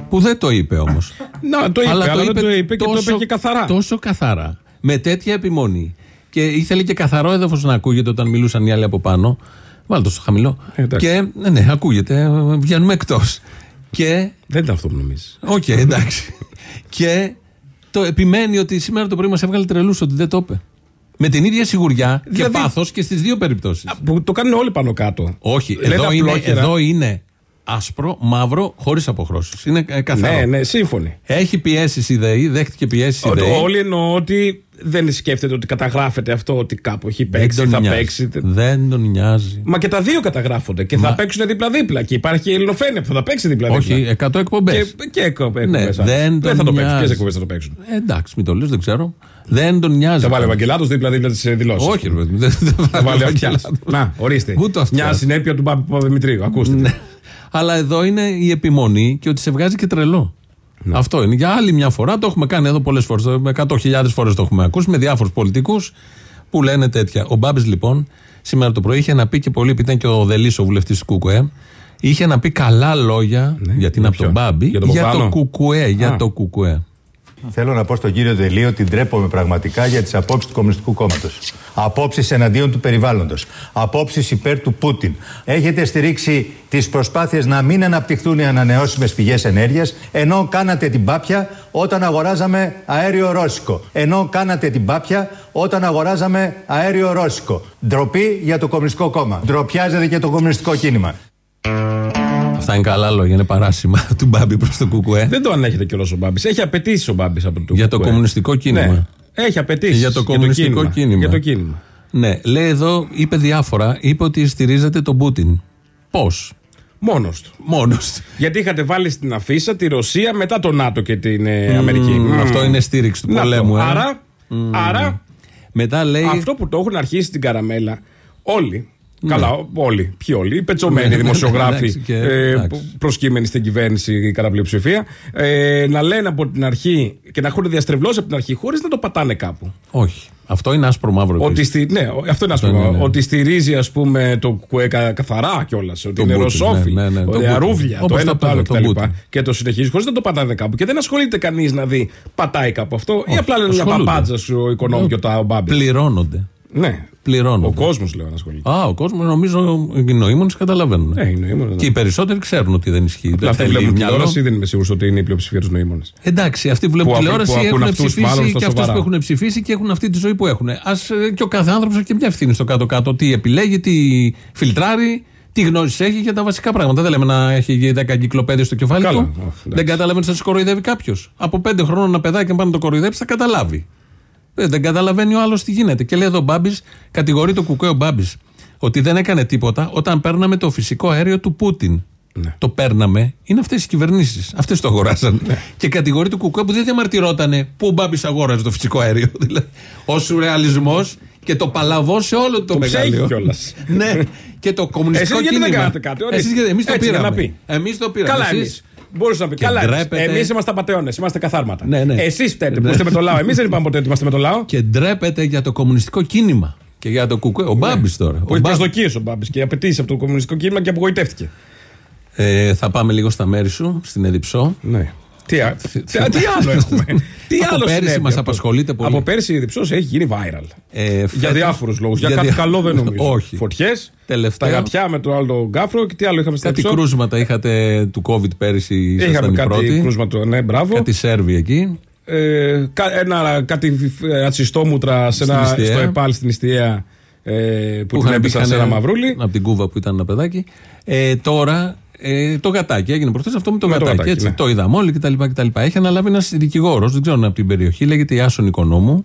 Που δεν το είπε όμως. Να, το είπε, αλλά, δεν το είπε και το είπε και καθαρά. Τόσο καθαρά. Με τέτοια επιμονή. Και ήθελε και καθαρό έδαφος να ακούγεται όταν μιλούσαν οι άλλοι από πάνω. Βάλτε το στο χαμηλό. και ναι, ναι, ακούγεται. ε, Βγαίνουμε εκτός. Και. Δεν ήταν αυτό που νομίζεις. Οκ, εντάξει. και το επιμένει ότι σήμερα το πρωί μας έβγαλε τρελούς ότι δεν το είπε. Με την ίδια σιγουριά και Δηλαδή- πάθος και στις δύο περιπτώσεις. Που το κάνουν όλοι πάνω κάτω. Όχι, Λένε εδώ είναι, απλόχερα. εδώ είναι άσπρο, μαύρο, χωρίς αποχρώσεις. Είναι ε, καθαρό. Ναι, ναι, σύμφωνοι. Έχει πιέσεις η ΔΕΗ, δέχτηκε πιέσεις η Ότι ΔΕΗ. Όλοι εννοώ ότι δεν σκέφτεται ότι καταγράφεται αυτό ότι κάπου έχει Δεν παίξει, τον θα νοιάζει. παίξει. Δεν τον νοιάζει. Μα και τα δύο καταγράφονται και θα παίξουν δίπλα-δίπλα. Και υπάρχει και η ελληνοφρένεια που θα τα παίξει δίπλα-δίπλα. Όχι, 100 εκπομπές. Και, και εκπομπές. Ναι, άλλες. δεν δεν τον θα το παίξουν. νοιάζει. Ποιες εκπομπές θα το παίξουν; Ε, εντάξει, μην το λες, δεν ξέρω. Δεν τον νοιάζει. Θα βάλει ο Ευαγγελάτος δίπλα-δίπλα τις δηλώσεις. Όχι, ρε παιδί μου, δεν δεν Θα βάλει αυτιάς. Ευαγγελάτος. Να, ορίστε. Ούτε αυτιάς. Μια συνέπεια του Πάπη Παπαδημητρίου. Ακούστε. Ναι. Αλλά εδώ είναι η επιμονή και ότι σε βγάζει και τρελό. Ναι. Αυτό είναι. Για άλλη μια φορά το έχουμε κάνει εδώ πολλές φορές. Με 100.000 φορές το έχουμε ακούσει με διάφορους πολιτικούς που λένε τέτοια. Ο Μπάμπης λοιπόν σήμερα το πρωί είχε να πει και πολύ, επειδή ήταν και ο Δελής ο βουλευτής του Κουκουέ, είχε να πει καλά λόγια, γιατί είναι από τον Μπάμπη, Ναι, Για τον για το Μπογδάνο; Κουκουέ. Για Α. το Κουκουέ. Θέλω να πω στον κύριο Δελή ότι ντρέπομαι πραγματικά για τις απόψεις του Κομμουνιστικού Κόμματος. Απόψεις εναντίον του περιβάλλοντος. Απόψεις υπέρ του Πούτιν. Έχετε στηρίξει τις προσπάθειες να μην αναπτυχθούν οι ανανεώσιμες πηγές ενέργειας, ενώ κάνατε την πάπια όταν αγοράζαμε αέριο ρώσικο. Ενώ κάνατε την πάπια όταν αγοράζαμε αέριο ρώσικο. Ντροπή για το Κομμουνιστικό Κόμμα. Ντροπιάζεται και το Κομμουνιστικό κίνημα. Αυτά είναι καλά λόγια, είναι παράσημα του Μπάμπη προς το Κουκουέ. Δεν το ανέχεται κιόλας ο Μπάμπης. Έχει απαιτήσει ο Μπάμπης από το Για το ΚΚΕ. κομμουνιστικό κίνημα. Ναι. Έχει απαιτήσει. Για το κομμουνιστικό κίνημα. Για το κίνημα. Ναι, λέει εδώ, είπε διάφορα. Είπε ότι στηρίζεται τον Πούτιν. Πώς; Μόνος του. Μόνος του. Γιατί είχατε βάλει στην αφίσα τη Ρωσία μετά το ΝΑΤΟ και την ε, Αμερική. Μμμ, Μμμ. Αυτό είναι στήριξη του Να το. πολέμου. ε. Άρα, άρα Μετά λέει. αυτό που το έχουν αρχίσει την καραμέλα όλοι. Καλά, όλοι. Ποιοι όλοι. Οι Ναι, πετσωμένοι ναι, δημοσιογράφοι εντάξει, και- ε, εντάξει. που- προσκύμενοι στην κυβέρνηση η κατά πλειοψηφία. Ε, να λένε από την αρχή και να έχουν διαστρεβλώσει από την αρχή χωρίς να το πατάνε κάπου. Όχι. Αυτό είναι άσπρο μαύρο. Ότι επίσης. στη, ναι, αυτό είναι ας Αυτό πούμε, είναι, ναι. Ότι στηρίζει ας πούμε το ΚΟΕ κα- καθαρά κιόλας. Ότι Τον είναι Πούτιν, ρωσόφι, ναι, ναι, ναι, τον ότι Πούτιν. αρούβλια, το Όπως ένα τα το άλλο πάντα, τον κτλ. Πούτιν. Και το συνεχίζεις χωρίς να το πατάνε κάπου. Και δεν ασχολείται κανείς να δει πατάει κάπου αυτό. ή απλά λένε μια ασχολούνται. παπάντζα σου ο οικονόμου και ο Μπάμπης. Πληρώνονται. Ναι. Πληρώνονται. Ο κόσμος λέω να ασχολείται. Α, ο κόσμος νομίζω οι νοήμονες καταλαβαίνουν. Ε, οι νοήμονες, Και οι περισσότεροι ξέρουν ότι δεν ισχύει. Απλά Δεν αυτοί θέλει βλέπουν μυαλό. τηλεόραση, δεν είμαι σίγουρος ότι είναι η πλειοψηφία τους νοήμονες. Εντάξει, αυτοί που βλέπουν Που αφ- τηλεόραση που ακούν έχουν αυτούς μάλλον ψηφίσει στα και αυτούς σοβαρά. που έχουν ψηφίσει και έχουν αυτή τη ζωή που έχουν. Α και ο κάθε άνθρωπος έχει και μια ευθύνη στο κάτω-κάτω. Τι επιλέγει, τι φιλτράρει, τι γνώσεις έχει για τα βασικά πράγματα. Δεν λέμε να έχει 10 εγκυκλοπαίδειε στο κεφάλι Καλά, του. όχι, εντάξει. δεν καταλαβαίνεις να σε κοροϊδεύει κάποιος. Από 5 χρόνια ένα παιδάκι να πάει να το κοροϊδέψει θα καταλάβει. Ε, δεν καταλαβαίνει ο άλλος τι γίνεται. Και λέει εδώ ο Μπάμπης, κατηγορεί το κουκουέ ο Μπάμπης, ότι δεν έκανε τίποτα όταν παίρναμε το φυσικό αέριο του Πούτιν. Ναι. Το παίρναμε, είναι αυτές οι κυβερνήσεις. Αυτές το αγοράσαν. Και κατηγορεί το κουκουέ που δεν διαμαρτυρότανε που ο Μπάμπης αγόραζε το φυσικό αέριο. Δηλαδή, ο σουρεαλισμός και το παλαβό σε όλο το, Το ψέχει μεγαλείο. κιόλας. ναι. Και το κομμουνιστικό Εσείς γιατί δεν κίνημα. κάνατε κάτι, ορίστε. Εσείς γιατί- εμείς το Έτσι, για να πήραμε. πει. Εμείς το πήραμε. Καλά, Εσείς- εμείς. Μπορούσε να πεις. Και Καλά, ντρέπεται. εμείς είμαστε απαταιώνες, είμαστε καθάρματα. Ναι, ναι. Εσείς φταίτε που Ναι. είστε με το λαό. Εμείς δεν είπαμε ποτέ ότι είμαστε με το λαό. Και ντρέπεται για το κομμουνιστικό κίνημα. Και για το κουκουέ. Ο Μπάμπης τώρα. Που Ο έχει Μπάμπης. προσδοκίες ο Μπάμπης και απαιτήσεις από το κομμουνιστικό κίνημα και απογοητεύτηκε. Ε, θα πάμε λίγο στα μέρη σου, στην Αιδηψό. Ναι. Τι, α- τι, τι άλλο έχουμε; τι Από άλλο πέρυσι συνέβη μας αυτό; απασχολείτε πολύ. Από πέρσι η Αιδηψός έχει γίνει viral. Ε, Για φέτος- διάφορους λόγους. Για, για κάτι δια- καλό δεν νομίζω. Όχι. Φωτιές, Τελευταίο. τα γατιά με το άλλο κάφρο και τι άλλο είχαμε στην Κάτι Αιδηψό. κρούσματα είχατε του COVID πέρυσι. ήσασταν Είχαμε οι κάτι πρώτοι. κρούσμα του. Ναι, μπράβο. Κάτι Σέρβοι εκεί. Ε, κα- ένα, κάτι ε, φασιστόμουτρα σε Στην ένα, Ιστιαία. στο ΕΠΑΛ στην Ιστιαία ε, που, την είχαν έπεσαν μπει σε ένα κανένα- μαυρούλι. Από την κούβα που ήταν ένα παιδάκι. Ε, τώρα ε, το γατάκι έγινε προχθές αυτό με το Με το γατάκι. γατάκι, έτσι, ναι. Το είδαμε όλοι κτλ. κτλ. Έχει αναλάβει ένας δικηγόρος, δεν ξέρω αν είναι από την περιοχή, λέγεται Ιάσον Οικονόμου,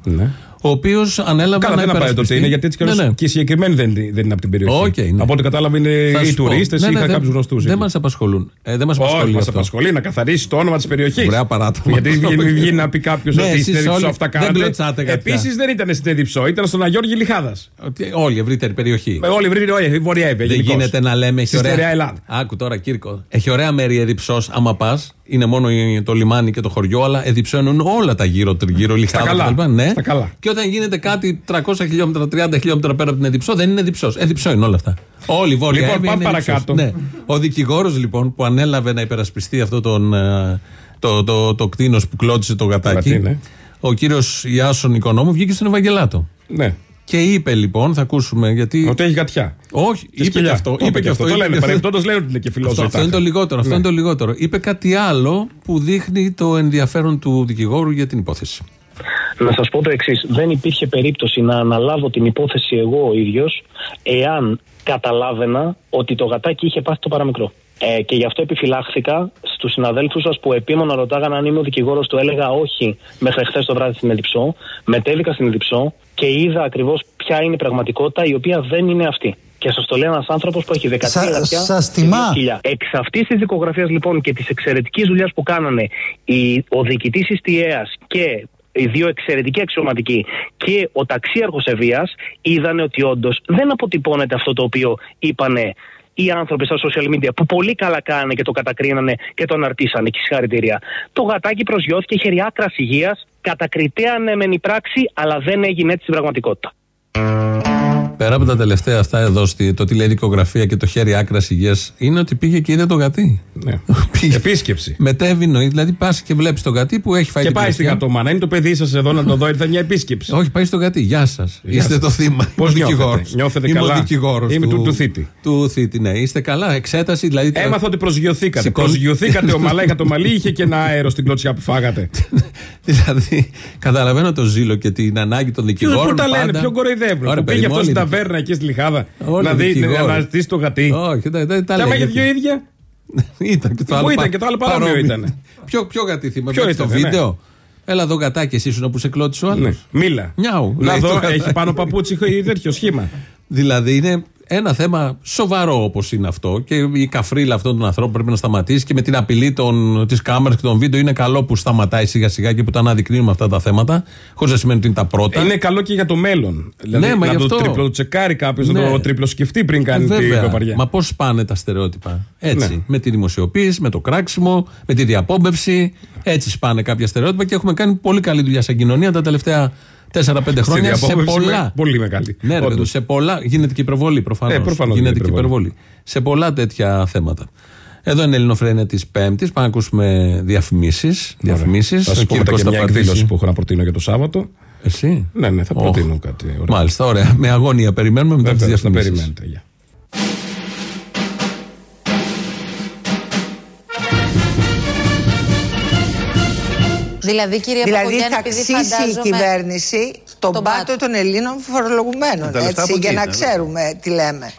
ο οποίος ανέλαβε Ναι. Καλά, να δεν απαραίτητο υπερασπιστεί. ότι είναι, γιατί έτσι κι αλλιώς Ναι, ναι. και οι συγκεκριμένοι δεν, δεν είναι από την περιοχή. Οκ, ναι. Από ό,τι κατάλαβα είναι Θα οι σου πω. τουρίστες Ναι, ή ναι, είχα δεν- κάποιους γνωστούς. Δεν μας απασχολούν. Ε, δεν μας Όχι, απασχολεί μας αυτό. απασχολεί να καθαρίσει το όνομα της περιοχής. Ωραία παράτομα. Γιατί αυτό. βγαίνει, βγαίνει να πει κάποιος Ναι, ότι εσείς στην Εδιψό όλοι αυτά δεν κάνατε. κλωτσάτε κάποια. Επίσης δεν ήταν στην Εδιψό, ήταν στον Αγιώργη Λιχάδας. Όλη η ευρύτερη περιοχή. Όλη η ευρύτερη, όχι, η Βορεια Εύβοια. Δεν γενικώς. γίνεται να λέμε έχει Στη ωραία. στερεά Ελλάδα. Άκου τώρα, Κύρκο. Έχει ωραία μέρη Εδιψό, άμα πας. Είναι μόνο η- το λιμάνι και το χωριό, αλλά Εδιψό είναι όλα τα γύρω τριγύρω, λιχάδα καλά. κτλ. Ναι. Στα καλά. Και όταν γίνεται κάτι 300 χιλιόμετρα, 30 χιλιόμετρα πέρα από την Εδιψό, δεν είναι Εδιψός. Εδιψό είναι όλα αυτά. Όλη η Βόρεια Λοιπόν, Εύβοια πάμε είναι Εδιψός. παρακάτω. Ναι. Ο δικηγόρος λοιπόν που ανέλαβε να υπερασπιστεί αυτό τον, ε, το, το, το, κτίνος που κλώτησε το γατάκι, Γατί, ναι. ο κύριος Ιάσον Οικονόμου βγήκε στον Ευαγγελάτο. Ναι. Και είπε λοιπόν, θα ακούσουμε γιατί. Ότι έχει γατιά. Όχι, Και είπε και σκυλιά. αυτό. Το είπε και αυτό. Το είπε λένε. και αυτό. Παρεμπιπτόντως λένε ότι είναι και Αυτό, φιλόζωτα. αυτό είναι το λιγότερο. Αυτό Ναι. είναι το λιγότερο. Είπε κάτι άλλο που δείχνει το ενδιαφέρον του δικηγόρου για την υπόθεση. Να σας πω το εξής. Δεν υπήρχε περίπτωση να αναλάβω την υπόθεση εγώ ο ίδιος, εάν καταλάβαινα ότι το γατάκι είχε πάθει το παραμικρό. Ε, και γι' αυτό επιφυλάχθηκα στους συναδέλφους σας που επίμονα ρωτάγαν αν είμαι ο δικηγόρος του. Έλεγα όχι μέχρι χθες το βράδυ στην Εδιψό. Μετέβηκα στην Εδιψό και είδα ακριβώς ποια είναι η πραγματικότητα η οποία δεν είναι αυτή. Και σας το λέει ένας άνθρωπος που έχει 13 Σα- γατιά. σας και τιμά. δύο σκυλιά. Εξ αυτής της δικογραφίας λοιπόν και της εξαιρετικής δουλειάς που κάνανε η, ο διοικητής Ιστιαία και οι δύο εξαιρετικοί αξιωματικοί και ο ταξίαρχος Ευβίας είδανε ότι όντως δεν αποτυπώνεται αυτό το οποίο είπανε οι άνθρωποι στα social media που πολύ καλά κάνανε και το κατακρίνανε και το αναρτήσανε και συγχαρητήρια. Το γατάκι προσγειώθηκε χέρι άκρας υγείας, κατακριτέα ναι μεν η πράξη, αλλά δεν έγινε έτσι στην πραγματικότητα. Πέρα από τα τελευταία αυτά εδώ, στη, το τι λέει δικογραφία και το χέρι άκρας υγείας, είναι ότι πήγε και είδε το γατί. Ναι. Επίσκεψη. Μετέβη νοή, δηλαδή πας και βλέπεις το γατί που έχει φάει Και την πάει στην κλεισιά. κατομάνα. Είναι το παιδί σας εδώ να το δω, ήρθε μια επίσκεψη. Όχι, πάει στο γατί. Γεια σας. Είστε σας. το θύμα. Πώς Είμαι ο νιώθετε; δικηγόρος. Νιώθετε Είμαι καλά; ο δικηγόρος. Είμαι του- του θήτη. Του θήτη, ναι. Είστε καλά; Εξέταση, δηλαδή. Έμαθα ότι προσγειωθήκατε. Σηκώνει- Προσγειωθήκατε ο Μαλάικα το μαλλί είχε και ένα αέρο στην κλωτσιά που φάγατε. δηλαδή, καταλαβαίνω το ζήλο και την ανάγκη των δικηγόρων. Πού τα λένε, πάντα. ποιο κοροϊδεύουν; Ωραία, Που πήγε παιδί, αυτός όλοι στην είναι. Ταβέρνα εκεί στη Λιχάδα Όλοι να δει δικηγόροι. να ζητήσει το γατί. Όχι, δεν δεν τα Και άμα είχε λέγεται. δυο ίδια; Ήταν και το άλλο. Πού ήταν πα- και το άλλο παρόμοιο παρόμοιο. ήταν. Ποιο, ποιο γατί θύμα, Ποιο βλέπεις το ήταν, ναι. βίντεο; Έλα εδώ γατάκι, εσύ ήσουν που σε κλώτησε ο άλλος. Ναι. Μίλα. Νιάου. Να λέει το δω, γατάκι. έχει πάνω παπούτσι ή τέτοιο σχήμα. Δηλαδή είναι ένα θέμα σοβαρό όπως είναι αυτό και η καφρίλα αυτών των ανθρώπων πρέπει να σταματήσει και με την απειλή της κάμερας και των βίντεο είναι καλό που σταματάει σιγά σιγά και που τα αναδεικνύουμε αυτά τα θέματα, χωρίς να σημαίνει ότι είναι τα πρώτα. Είναι καλό και για το μέλλον. Δηλαδή Ναι, μα να γι' το αυτό. τριπλο τσεκάρει κάποιος, να Ναι. το τριπλο σκεφτεί πριν κάνει Ε, την βέβαια. παπαριά. Μα πώς πάνε τα στερεότυπα. Έτσι. Ναι. Με τη δημοσιοποίηση, με το κράξιμο, με τη διαπόμπευση. Έτσι σπάνε κάποια στερεότυπα και έχουμε κάνει πολύ καλή δουλειά σαν κοινωνία τα τελευταία 4-5 Στη χρόνια σε διαπόμπευση πολλά. με- Πολύ μεγάλη. Ναι, ρε, Όντως. παιδί, σε πολλά. Γίνεται και υπερβολή προφανώς. Ε, προφανώς γίνεται γίνεται και υπερβολή. υπερβολή. Σε πολλά τέτοια θέματα. Εδώ είναι η Ελληνοφρένια της Πέμπτης. Πάμε να ακούσουμε διαφημίσεις. Διαφημίσεις. Θα σα Ο πω μετά Κύρκος και θα μια απαντήσει. εκδήλωση που έχω να προτείνω για το Σάββατο. Εσύ; Ναι, ναι, θα Οχ. προτείνω κάτι. ωραίο. Μάλιστα, ωραία. Με αγωνία περιμένουμε μετά τις Βεβαίως, να διαφημίσεις. περιμένετε. γεια. Δηλαδή, κυρία Δηλαδή Παπαγιάννη, θα επειδή αξίσει η φαντάζομαι... κυβέρνηση τον τον πάτο πάτο. των Ελλήνων φορολογουμένων. Τα λεφτά Έτσι, από για εκεί να ήταν, ξέρουμε τι λέμε.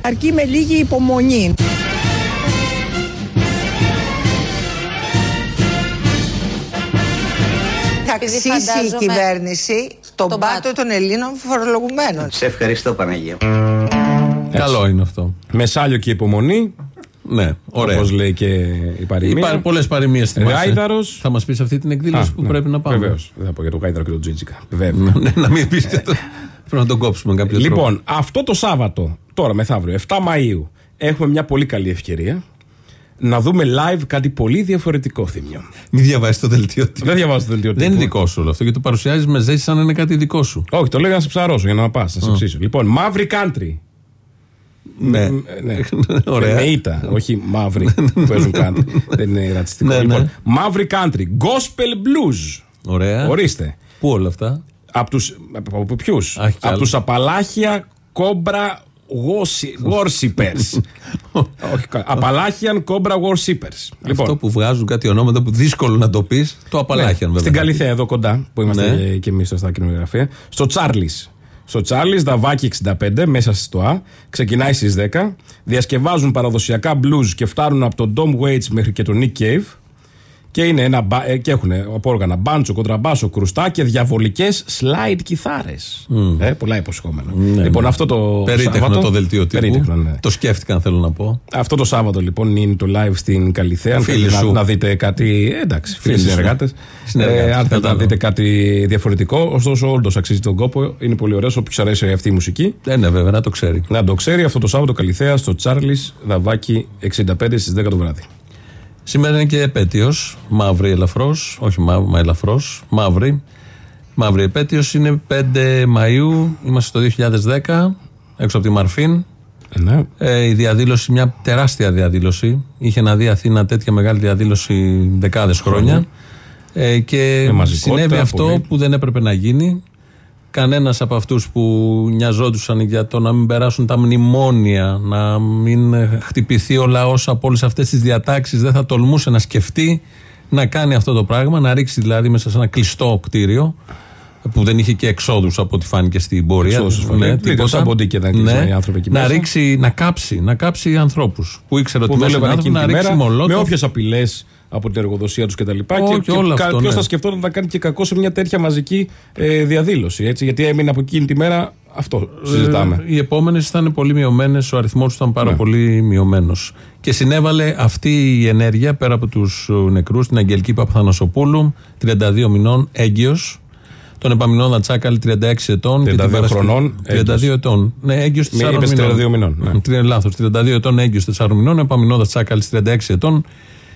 Αρκεί με λίγη υπομονή. Θα Επειδή αξίσει η φαντάζομαι κυβέρνηση τον τον πάτο πάτο. των Ελλήνων φορολογουμένων. Σε ευχαριστώ Παναγία. Καλό είναι αυτό. Μεσάλιο και υπομονή. Ναι, ωραία. Όπως λέει και η παροιμία. Υπάρχουν πολλές παροιμίες στη Γάιδαρος. Θα μας πεις αυτή την εκδήλωση που πρέπει να πάμε. Βεβαίως. Δεν θα πω για το Γάιδαρο και τον Τζίτζικα. Βέβαια. Ναι, να μην πεις και το. Πρέπει να τον κόψουμε κάποιο τρόπο. Λοιπόν, αυτό το Σάββατο, τώρα μεθαύριο, 7 Μαΐου, έχουμε μια πολύ καλή ευκαιρία να δούμε live κάτι πολύ διαφορετικό θύμιο. Μην διαβάζει το δελτίο τύπου. Δεν διαβάζω το δελτίο Δεν είναι τύπου. δικό σου όλο αυτό γιατί το παρουσιάζεις με ζέση σαν να είναι κάτι δικό σου. Όχι, το λέγα να σε ψαρώσω για να πας, να σε ψήσω. Λοιπόν, Μαύρη Country. Ναι. Μ, ναι. Ωραία. Με ήττα, όχι μαύρη που παίζουν country. Δεν είναι ρατσιστικό. Ναι, ναι. λοιπόν, Μαύρη Country. Gospel Blues. Ωραία. Ορίστε. Πού όλα αυτά; Από τους, από ποιους; Α, έχει κι Από άλλους. τους Απαλάχια, Κόμπρα, Worshippers. Όχι, κα- Απαλάχιαν Cobra Worshippers. Αυτό που βγάζουν κάτι ονόματα που δύσκολο να το πεις, το Απαλάχιαν Ναι, βέβαια. Στην Καλυθέα εδώ κοντά, που είμαστε Ναι. και εμείς στα κοινογραφία. Στο Τσάρλις. Στο Τσάρλι, Δαβάκι 65, μέσα στο Α. Ξεκινάει στις 10. Διασκευάζουν παραδοσιακά blues και φτάνουν από τον Dom Waits μέχρι και τον Nick Cave. Και, είναι ένα, μπα- ε, και έχουν από όργανα μπάντσο, κοντραμπάσο, κρουστά και διαβολικές slide κιθάρες. Ε, πολλά υποσχόμενα. Ναι, λοιπόν, ναι. αυτό το. Περίτεχνο Σάββατο- το δελτίο τύπου. Περίτεχνο, ναι. Το σκέφτηκαν, θέλω να πω. Αυτό το Σάββατο λοιπόν είναι το live στην Καλυθέα. Αν Φίλοι θέλετε σου. να, να δείτε κάτι. ε, εντάξει, φίλοι Φίλοι σου. συνεργάτες. Συνεργάτες, Ε, αν θέλετε να κατάλαβα. δείτε κάτι διαφορετικό. Ωστόσο, όντως αξίζει τον κόπο. Είναι πολύ ωραίο. Όποιο αρέσει αυτή η μουσική. Ε, ναι, βέβαια, να το ξέρει. Να το ξέρει αυτό το Σάββατο Καλυθέα στο Τσάρλις Δαβάκι 65 στις 10 το βράδυ. Σήμερα είναι και επέτειος. Μαύρη ελαφρώς. Όχι μαύρη, μα ελαφρώς. Μαύρη. Μαύρη επέτειος είναι 5 Μαου. Είμαστε το 2010. Έξω από τη Μαρφίν. Ναι. Ε, η διαδήλωση, μια τεράστια διαδήλωση. Είχε να δει Αθήνα τέτοια μεγάλη διαδήλωση δεκάδες χρόνια. Ε, και Με μαζικότητα, συνέβη αυτό πολύ. που δεν έπρεπε να γίνει. Κανένας από αυτούς που νοιαζόντουσαν για το να μην περάσουν τα μνημόνια, να μην ε, χτυπηθεί ο λαός από όλες αυτές τις διατάξεις, δεν θα τολμούσε να σκεφτεί να κάνει αυτό το πράγμα, να ρίξει δηλαδή μέσα σε ένα κλειστό κτίριο που δεν είχε και εξόδους από ό,τι φάνηκε στην πορεία. Εξόδους, ασφαλώς. Βρήκαν τίποτα. σαν ποντίκια να κλείσαν οι άνθρωποι εκεί να μέσα. ρίξει, να κάψει, να κάψει ανθρώπους που ήξερε ότι Που μέσα δούλευαν είναι εκείνη άνθρωποι, τη να ρίξει μέρα με μολότοφ. όποιες απειλές από την εργοδοσία τους κτλ. Και, Όχι, και, όλο αυτό, ποιος ναι. θα σκεφτόταν να κάνει και κακό σε μια τέτοια μαζική ε, διαδήλωση. Έτσι, γιατί έμεινε από εκείνη τη μέρα αυτό συζητάμε. Ε, οι επόμενες ήταν πολύ μειωμένες, ο αριθμός τους ήταν πάρα Ναι. πολύ μειωμένος. Και συνέβαλε αυτή η ενέργεια πέρα από τους νεκρούς, την Αγγελική Παπαθανασοπούλου, 32 μηνών, έγκυος. Τον Επαμινώνα Τσάκαλη, 36 ετών. και 32 την Παρασκευή- χρονών, 32 έγκυος. ετών. Ναι, έγκυος 4 Μη- είπες μηνών. 32 μηνών, ναι. Τρία λάθος. 32 ετών, έγκυος 4 μηνών. Επαμινώνα Τσάκαλης, 36 ετών.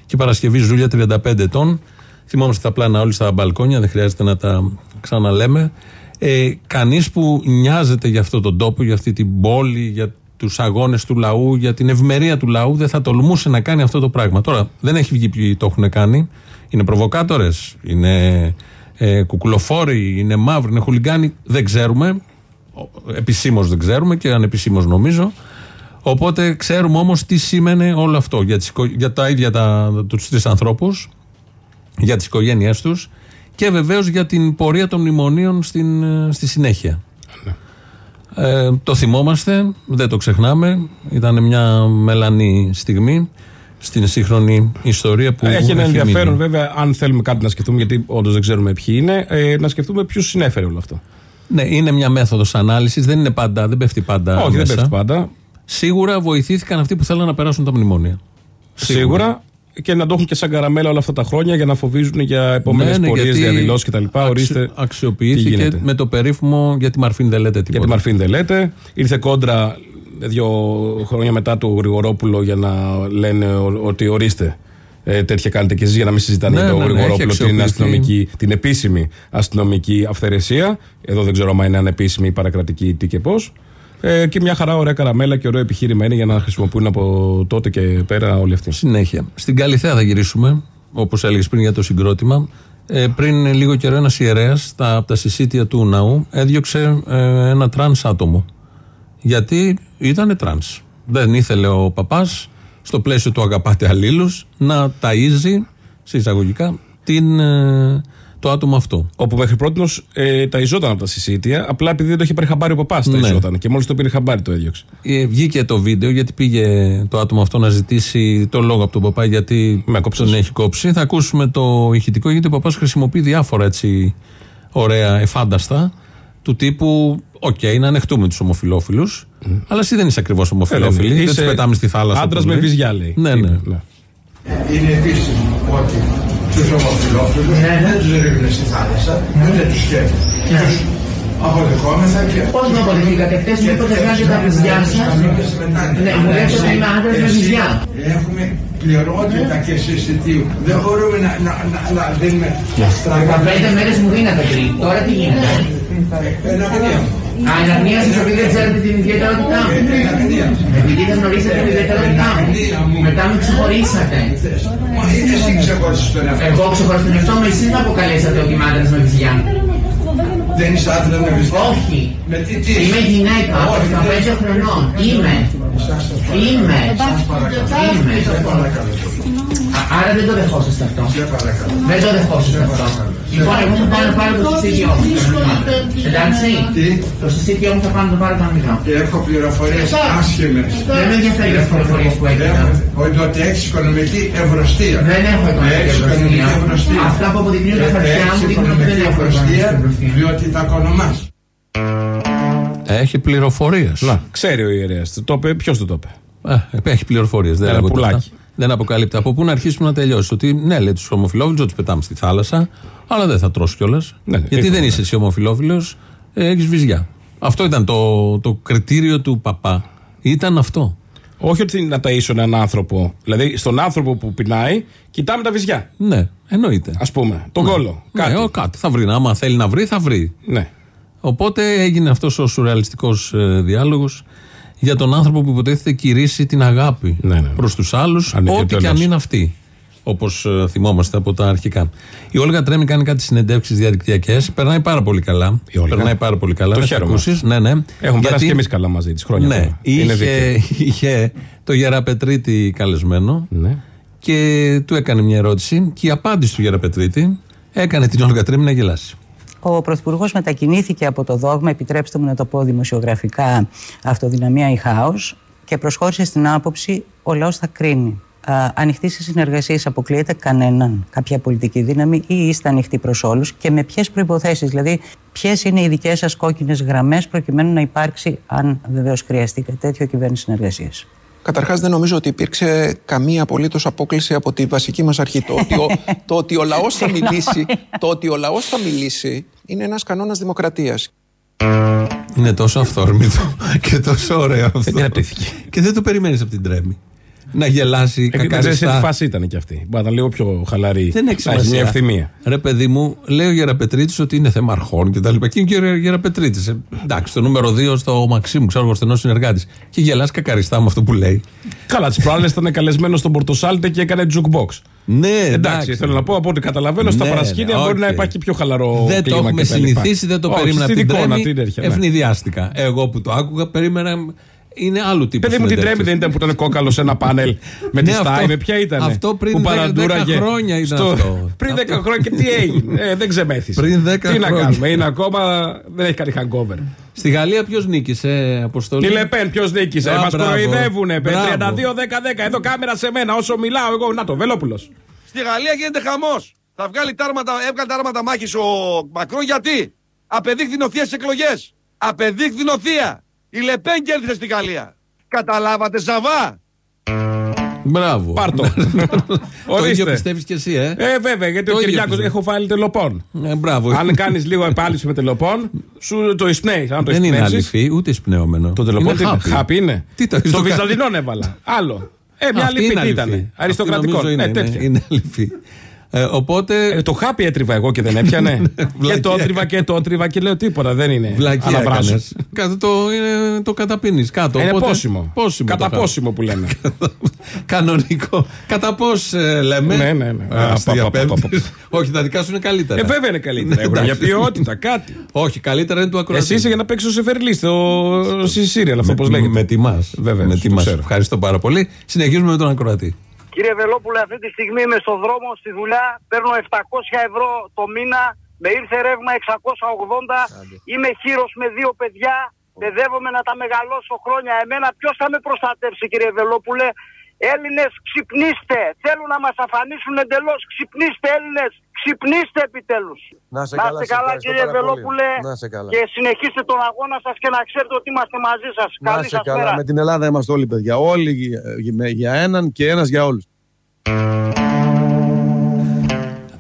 Και Παρασκευή Ζούλια, 35 ετών. Θυμόμαστε τα πλάνα όλοι στα μπαλκόνια, δεν χρειάζεται να τα ξαναλέμε. Ε, Κανείς που νοιάζεται για αυτόν τον τόπο, για αυτή την πόλη, για τους αγώνες του λαού, για την ευμερία του λαού, δεν θα τολμούσε να κάνει αυτό το πράγμα. Τώρα, δεν έχει βγει ποιοι το έχουν κάνει. Είναι προβοκάτορες, είναι ε, κουκουλοφόροι, είναι μαύροι, είναι χουλιγκάνοι. Δεν ξέρουμε. Επισήμως δεν ξέρουμε και ανεπισήμως νομίζω. Οπότε ξέρουμε όμως τι σήμαινε όλο αυτό για, τις, οικο- για τα ίδια τα, τους τρεις ανθρώπους, για τις οικογένειές τους και βεβαίως για την πορεία των μνημονίων στην, ε, στη συνέχεια. Ε, το θυμόμαστε, δεν το ξεχνάμε. Ήταν μια μελανή στιγμή στην σύγχρονη ιστορία που Έχει ένα έχει ενδιαφέρον μείνει. βέβαια, αν θέλουμε κάτι να σκεφτούμε, γιατί όντως δεν ξέρουμε ποιοι είναι, ε, να σκεφτούμε ποιους συνέφερε όλο αυτό. Ναι, είναι μια μέθοδος ανάλυσης, δεν είναι πάντα, δεν πέφτει πάντα Όχι, δεν μέσα. πέφτει πάντα. Σίγουρα βοηθήθηκαν αυτοί που θέλουν να περάσουν τα μνημόνια. Σίγουρα. Και να το έχουν και σαν καραμέλα όλα αυτά τα χρόνια για να φοβίζουν για επόμενες Ναι, ναι, πορείες, γιατί διαδηλώσεις κτλ. Ορίστε. αξι- τι Αξιοποιήθηκε γίνεται. με το περίφημο για τη Μαρφίν δεν λέτε τίποτα. Για τη Μαρφίν δεν λέτε. Ήρθε κόντρα δύο χρόνια μετά του Γρηγορόπουλο για να λένε ο- ότι ορίστε. Ε, τέτοια κάνετε και εσείς για να μην συζητάνε Ναι, για τον ναι, ναι, Γρηγορόπουλο έχει την, αξιοποιηθεί. αστυνομική, την επίσημη αστυνομική αυθαιρεσία. Εδώ δεν ξέρω αν είναι ανεπίσημη ή παρακρατική τι και πώς. Ε, και μια χαρά ωραία καραμέλα και ωραίο επιχείρημα είναι για να χρησιμοποιούν από τότε και πέρα όλοι αυτοί. Συνέχεια. Στην Καλλιθέα θα γυρίσουμε, όπως έλεγες πριν για το συγκρότημα. Ε, πριν λίγο καιρό, ένας ιερέας από τα συσίτια του ναού έδιωξε ε, ένα τρανς άτομο. Γιατί ήταν τρανς. Δεν ήθελε ο παπάς, στο πλαίσιο του αγαπάτε αλλήλους, να ταΐζει, σε εισαγωγικά, την, ε, το άτομο αυτό. Όπου μέχρι πρότινος ε, ταϊζόταν από τα συσίτια, απλά επειδή δεν το είχε πάρει χαμπάρι ο παπάς, Ναι. ταϊζόταν. Και μόλις το πήρε χαμπάρι το έδιωξε. Ε, βγήκε το βίντεο γιατί πήγε το άτομο αυτό να ζητήσει το λόγο από τον παπά γιατί τον έχει κόψει. Θα ακούσουμε το ηχητικό γιατί ο παπάς χρησιμοποιεί διάφορα έτσι ωραία αφάνταστα του τύπου οκέι, να ανεχτούμε τους ομοφυλόφιλους αλλά εσύ δεν είσαι ακριβώς ομοφυλόφιλη. Ε, δεν δεν είσαι τους πετάμε στη θάλασσα. άντρας όπως μου λέει. βυζιά, λέει. Ναι, ναι. Είναι επίσημο ότι τους ομοφυλόφιλους δεν τους ρίχνουν στη θάλασσα, ούτε τους σκέφτονται. Τους αποδεχόμεθα και. Πώς με αποδεχτήκατε, χτες μου είπατε βγάζετε τα βυζιά σας. Ναι, μου λέτε ότι είμαι άντρας με βυζιά. Έχουμε πληρότητα και συσσιτίου. Δεν μπορούμε να, να, να, να δίνουμε Τα πέντε μέρες μου δίνατε πριν. Τώρα τι γίνεται; Ένα παιδιά. Α, εναρνία σας επειδή δεν ξέρετε την ιδιαιτερότητά μου. Επειδή δεν γνωρίζετε την ιδιαιτερότητά μου. Μετά με ξεχωρίσατε. Μα είναι εσύ ξεχώρισες τον εαυτό. Εγώ ξεχωρίσω τον εαυτό μου, εσείς με αποκαλέσατε ότι είμαι άντρας με βυζιά. Δεν είσαι άντρα με βυζιά. Όχι. Με τι, τι Είμαι είσαι; γυναίκα, Όχι, 15 χρονών. Είμαι. Είμαι. Σας παρακαλώ. Είμαι. Σε παρακαλώ. Α- Άρα δεν το δεχόσαστε αυτό. Σε παρακαλώ. Δεν το δεχόσαστε αυτό. Λοιπόν, εγώ θα πάω να πάρω το συσίτιό μου. κανονικά. Εντάξει. Το συσίτιό μου θα πάω να το πάρω κανονικά. Και έχω πληροφορίες άσχημες. Δεν με ενδιαφέρει τις πληροφορίες που έχετε. Έχω ότι έχεις οικονομική ευρωστία. Δεν έχω οικονομική Έχεις οικονομική ευρωστία. ευρωστία. Αυτά που αποδεικνύουν τα χαρτιά Έχεις μου δείχνουν ότι δεν οικονομική έχω οικονομική ευρωστία, διότι τα οικονομάς. Έχει πληροφορίες. Να, ξέρει ο ιερέας. Το είπε, ποιος το είπε; έχει πληροφορίες. Δεν Ένα λέγω τίποτα. πουλάκι. Δεν αποκαλύπτει. Από πού να αρχίσουμε να τελειώσει. Ότι ναι, λέει τους ομοφυλόφιλου, ότι τους πετάμε στη θάλασσα, αλλά δεν θα τρώσει κιόλας. Ναι, Γιατί έχουμε, δεν είσαι εσύ ομοφυλόφιλο, έχεις βυζιά. Αυτό ήταν το, το κριτήριο του παπά. Ήταν αυτό. Όχι ότι να ταΐσω έναν άνθρωπο. Δηλαδή, στον άνθρωπο που πεινάει, κοιτάμε τα βυζιά. Ναι, εννοείται. Α πούμε, τον κόλο. Κάτι. Ναι, ο, κάτι. Θα βρει. Άμα θέλει να βρει, θα βρει. Ναι. Οπότε έγινε αυτός ο σουρεαλιστικός ε, διάλογος για τον άνθρωπο που υποτίθεται κηρύσσει την αγάπη Ναι, προς τους άλλους, ό,τι και αν είναι αυτή. Όπως θυμόμαστε από τα αρχικά. Η Όλγα Τρέμι κάνει κάτι συνεντεύξεις διαδικτυακές. Περνάει πάρα πολύ καλά. Όλγα. Περνάει πάρα πολύ καλά. Το Να τα χαίρομαι ακούσεις. αυτό. Ναι, ναι. Έχουμε Γιατί- περάσει και εμείς καλά μαζί της χρόνια Ναι, τώρα. Είναι είχε, δίκαιο. είχε το Γεραπετρίτη καλεσμένο Ναι. και του έκανε μια ερώτηση και η απάντηση του Γεραπετρίτη έκανε την Όλγα Τρέμι να γελάσει. Ο Πρωθυπουργός μετακινήθηκε από το δόγμα, επιτρέψτε μου να το πω δημοσιογραφικά, αυτοδυναμία ή χάος και προσχώρησε στην άποψη ο λαός θα κρίνει. Α, ανοιχτή σε συνεργασίες αποκλείεται κανέναν, κάποια πολιτική δύναμη ή είστε ανοιχτοί προς όλους και με ποιες προποθέσει. Δηλαδή, ποιες είναι οι δικές σας κόκκινες γραμμές προκειμένου να υπάρξει, αν βεβαίως χρειαστεί κάτι τέτοιο, κυβέρνηση συνεργασίας. Καταρχάς, δεν νομίζω ότι υπήρξε καμία απολύτως απόκληση από τη βασική μας αρχή. Το ότι ο, το ότι ο λαός θα μιλήσει, το ότι ο λαός θα μιλήσει είναι ένας κανόνας δημοκρατίας. Είναι τόσο αυθόρμητο και τόσο ωραίο αυτό. Δεν κρατήθηκε. Και δεν το περιμένεις από την τρέμη. Να γελάσει Ε, Δεν ξέρεις σε τι κακαριστά. φάση ήταν κι αυτή. Μπορεί να ήταν λίγο πιο χαλαρή. Δεν έχει Να μια σημασία. ευθυμία. Ρε παιδί μου, λέει ο Γεραπετρίτης ότι είναι θέμα αρχών και τα λοιπά. Και είναι και ο Γεραπετρίτης. εντάξει, το νούμερο 2 στο Μαξίμου, ξέρω εγώ, στενός συνεργάτης. Και γελάς κακαριστά με αυτό που λέει. Καλά, τις προάλλες ήταν καλεσμένος στον Πορτοσάλτε και έκανε jukebox. Ναι, εντάξει, θέλω να πω από ό,τι καταλαβαίνω στα Ναι, παρασκήνια ναι, μπορεί οκ. να υπάρχει πιο χαλαρό δεν το κλίμα έχουμε και τα λοιπά. συνηθίσει, δεν το Όχι, περίμενα από στην την εικόνα, τρέμη. την τέτοια, ναι. Ευνηδιάστηκα. Εγώ που το άκουγα, περίμενα. Είναι άλλου τύπου. Παιδί μου την τρέμη συνεντεύξεις. δεν ήταν που ήταν κόκαλος σε ένα πάνελ με τη Ναι, αυτό- Στάι, με ποια ήταν. αυτό πριν που 10 παραντούραγε χρόνια ήταν αυτό. Πριν 10 χρόνια και τι έγινε; Ε, δεν ξεμέθησε. Πριν 10 Τι να χρόνια. κάνουμε, είναι ακόμα. Δεν έχει κάνει hangover. Στη Γαλλία ποιος νίκησε, Αποστολή; Τι Λεπέν, ποιος νίκησε; Α, Μας μπράβο. κοροϊδεύουνε. Μπράβο. 32-10-10. Εδώ κάμερα σε μένα. Όσο μιλάω εγώ. Να το, Βελόπουλος. Στη Γαλλία γίνεται χαμός. Θα βγάλει τάρματα, έβγαλε τάρματα μάχης ο Μακρόν γιατί; Απεδείχθη νοθεία στις εκλογές. Απεδείχθη νοθεία. Η Λεπέν κέρδισε στη Γαλλία. Καταλάβατε, Ζαβά; Μπράβο. Πάρτο. το Ορίστε. ίδιο πιστεύεις κι εσύ, ε; Ε, βέβαια, γιατί Το ο ίδιο Κυριάκος πιστεύω. έχω βάλει τελοπών. Ε, μπράβο. Αν κάνεις λίγο επάλυση με τελοπών, σου το εισπνέεις. Αν το δεν είναι εισπνεύσεις, αληθή, ούτε εισπνεωμένο. Το τελοπών τι είναι; χάπι. Χάπι είναι. Τι το Στο το κάνει. Βυζαντινόν έβαλα. Άλλο. Ε, μια Αυτή άλλη είναι τι αληθή. ήταν. Αριστοκρατικό. Αυτή νομίζω Ναι, είναι, τέτοια. είναι αληθή. Ε, οπότε. Ε, το χάπι έτριβα εγώ και δεν έπιανε. και βλακία το έτριβα και το έτριβα και λέω τίποτα. Δεν είναι. Βλακία Αναβράσω. έκανες. Κάτω το, είναι, το καταπίνεις κάτω. Είναι οπότε- πόσιμο. πόσιμο Κατά το χάπι. πόσιμο που λέμε. Κανονικό. Κατά πώς λέμε; Ναι, ναι, ναι. Α, Α, στη πα, πα, πα, διαπέμπτης. Όχι, τα δικά σου είναι καλύτερα. Ε, βέβαια είναι καλύτερα. Έχουν Εντάξει. μια ποιότητα, κάτι. Όχι, καλύτερα είναι του ακροατή. Εσύ είσαι για να παίξεις ο Σεφερλί στο Σισίριαλ, αυτό πώς λέγεται. Με τιμάς. Βέβαια, με το τιμάς. ξέρω. Ευχαριστώ πάρα πολύ. Συνεχίζουμε με τον ακροατή. Κύριε Βελόπουλε, αυτή τη στιγμή είμαι στο δρόμο στη δουλειά, παίρνω 700 ευρώ το μήνα, με ήρθε ρεύμα 680, είμαι χείρος με δύο παιδιά, παιδεύομαι να τα μεγαλώσω χρόνια. Εμένα ποιος θα με προστατεύσει κύριε Βελόπουλε; Έλληνες ξυπνήστε, θέλουν να μας αφανίσουν εντελώς. Ξυπνήστε Έλληνες, ξυπνήστε επιτέλους. Να σε καλά, σε ευχαριστώ κύριε πάρα πολύ. Βελόπουλε Να σε καλά. και συνεχίστε τον αγώνα σας και να ξέρετε ότι είμαστε μαζί σας. Να Καλή σε σας καλά. μέρα. Με την Ελλάδα είμαστε όλοι παιδιά. Όλοι για- για- για έναν και ένας για όλους.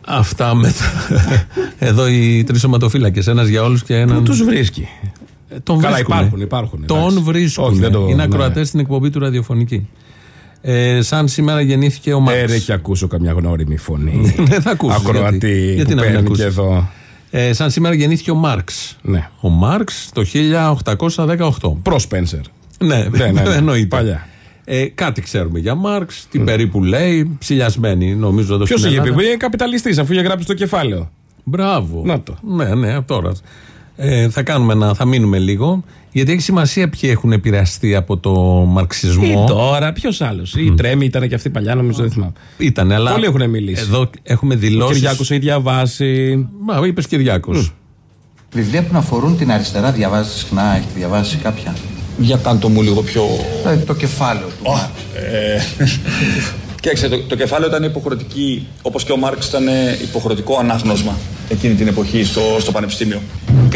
Αυτά με τα... Εδώ οι τρεις σωματοφύλακες. Ένας για όλους και έναν. Πού τους βρίσκει; Ε, Τον Καλά, βρίσκουνε. υπάρχουν, υπάρχουν, Τον εντάξει. βρίσκουν. Όχι, δεν το- Είναι ναι. ακροατές στην εκπομπή του ραδιοφωνική. Ε, σαν σήμερα γεννήθηκε ο Μάρξ. Ε, ρε, και ακούσω καμιά γνώριμη φωνή. Ναι, θα ακούσεις, Ακροατή γιατί. Γιατί που να μην παίρνει ακούσεις. και εδώ. Ε, σαν σήμερα γεννήθηκε ο Μάρξ. Ναι. Ο Μάρξ το 1818. Προ Σπένσερ. Ναι, Ναι, ναι, ναι. εννοείται. Παλιά. Ε, κάτι ξέρουμε για Μάρξ, τι περίπου λέει, ψηλιασμένη νομίζω εδώ Ποιος στην είχε πει, Ελλάδα. που είναι καπιταλιστής αφού είχε γράψει το κεφάλαιο. Μπράβο. Να το. Ναι, ναι, τώρα. Ε, θα, κάνουμε ένα, θα μείνουμε λίγο. Γιατί έχει σημασία ποιοι έχουν επηρεαστεί από το μαρξισμό. Ή τώρα, ποιος άλλος. Η Τρέμι ήταν και αυτή παλιά, νομίζω δεν θυμάμαι. Ήταν, αλλά. Πολλοί έχουν μιλήσει. Εδώ έχουμε Ο δηλώσεις. Κυριάκος έχει διαβάσει. Μα, είπες Κυριάκος. Βιβλία που να αφορούν την αριστερά διαβάζεις συχνά, έχετε διαβάσει κάποια; Για κάντο μου λίγο πιο. Δηλαδή το κεφάλαιο του. Μάρξ. Ε, Κοίταξε, το, το κεφάλαιο ήταν υποχρεωτική, όπως και ο Μάρξ ήταν υποχρεωτικό ανάγνωσμα εκείνη την εποχή στο, στο πανεπιστήμιο.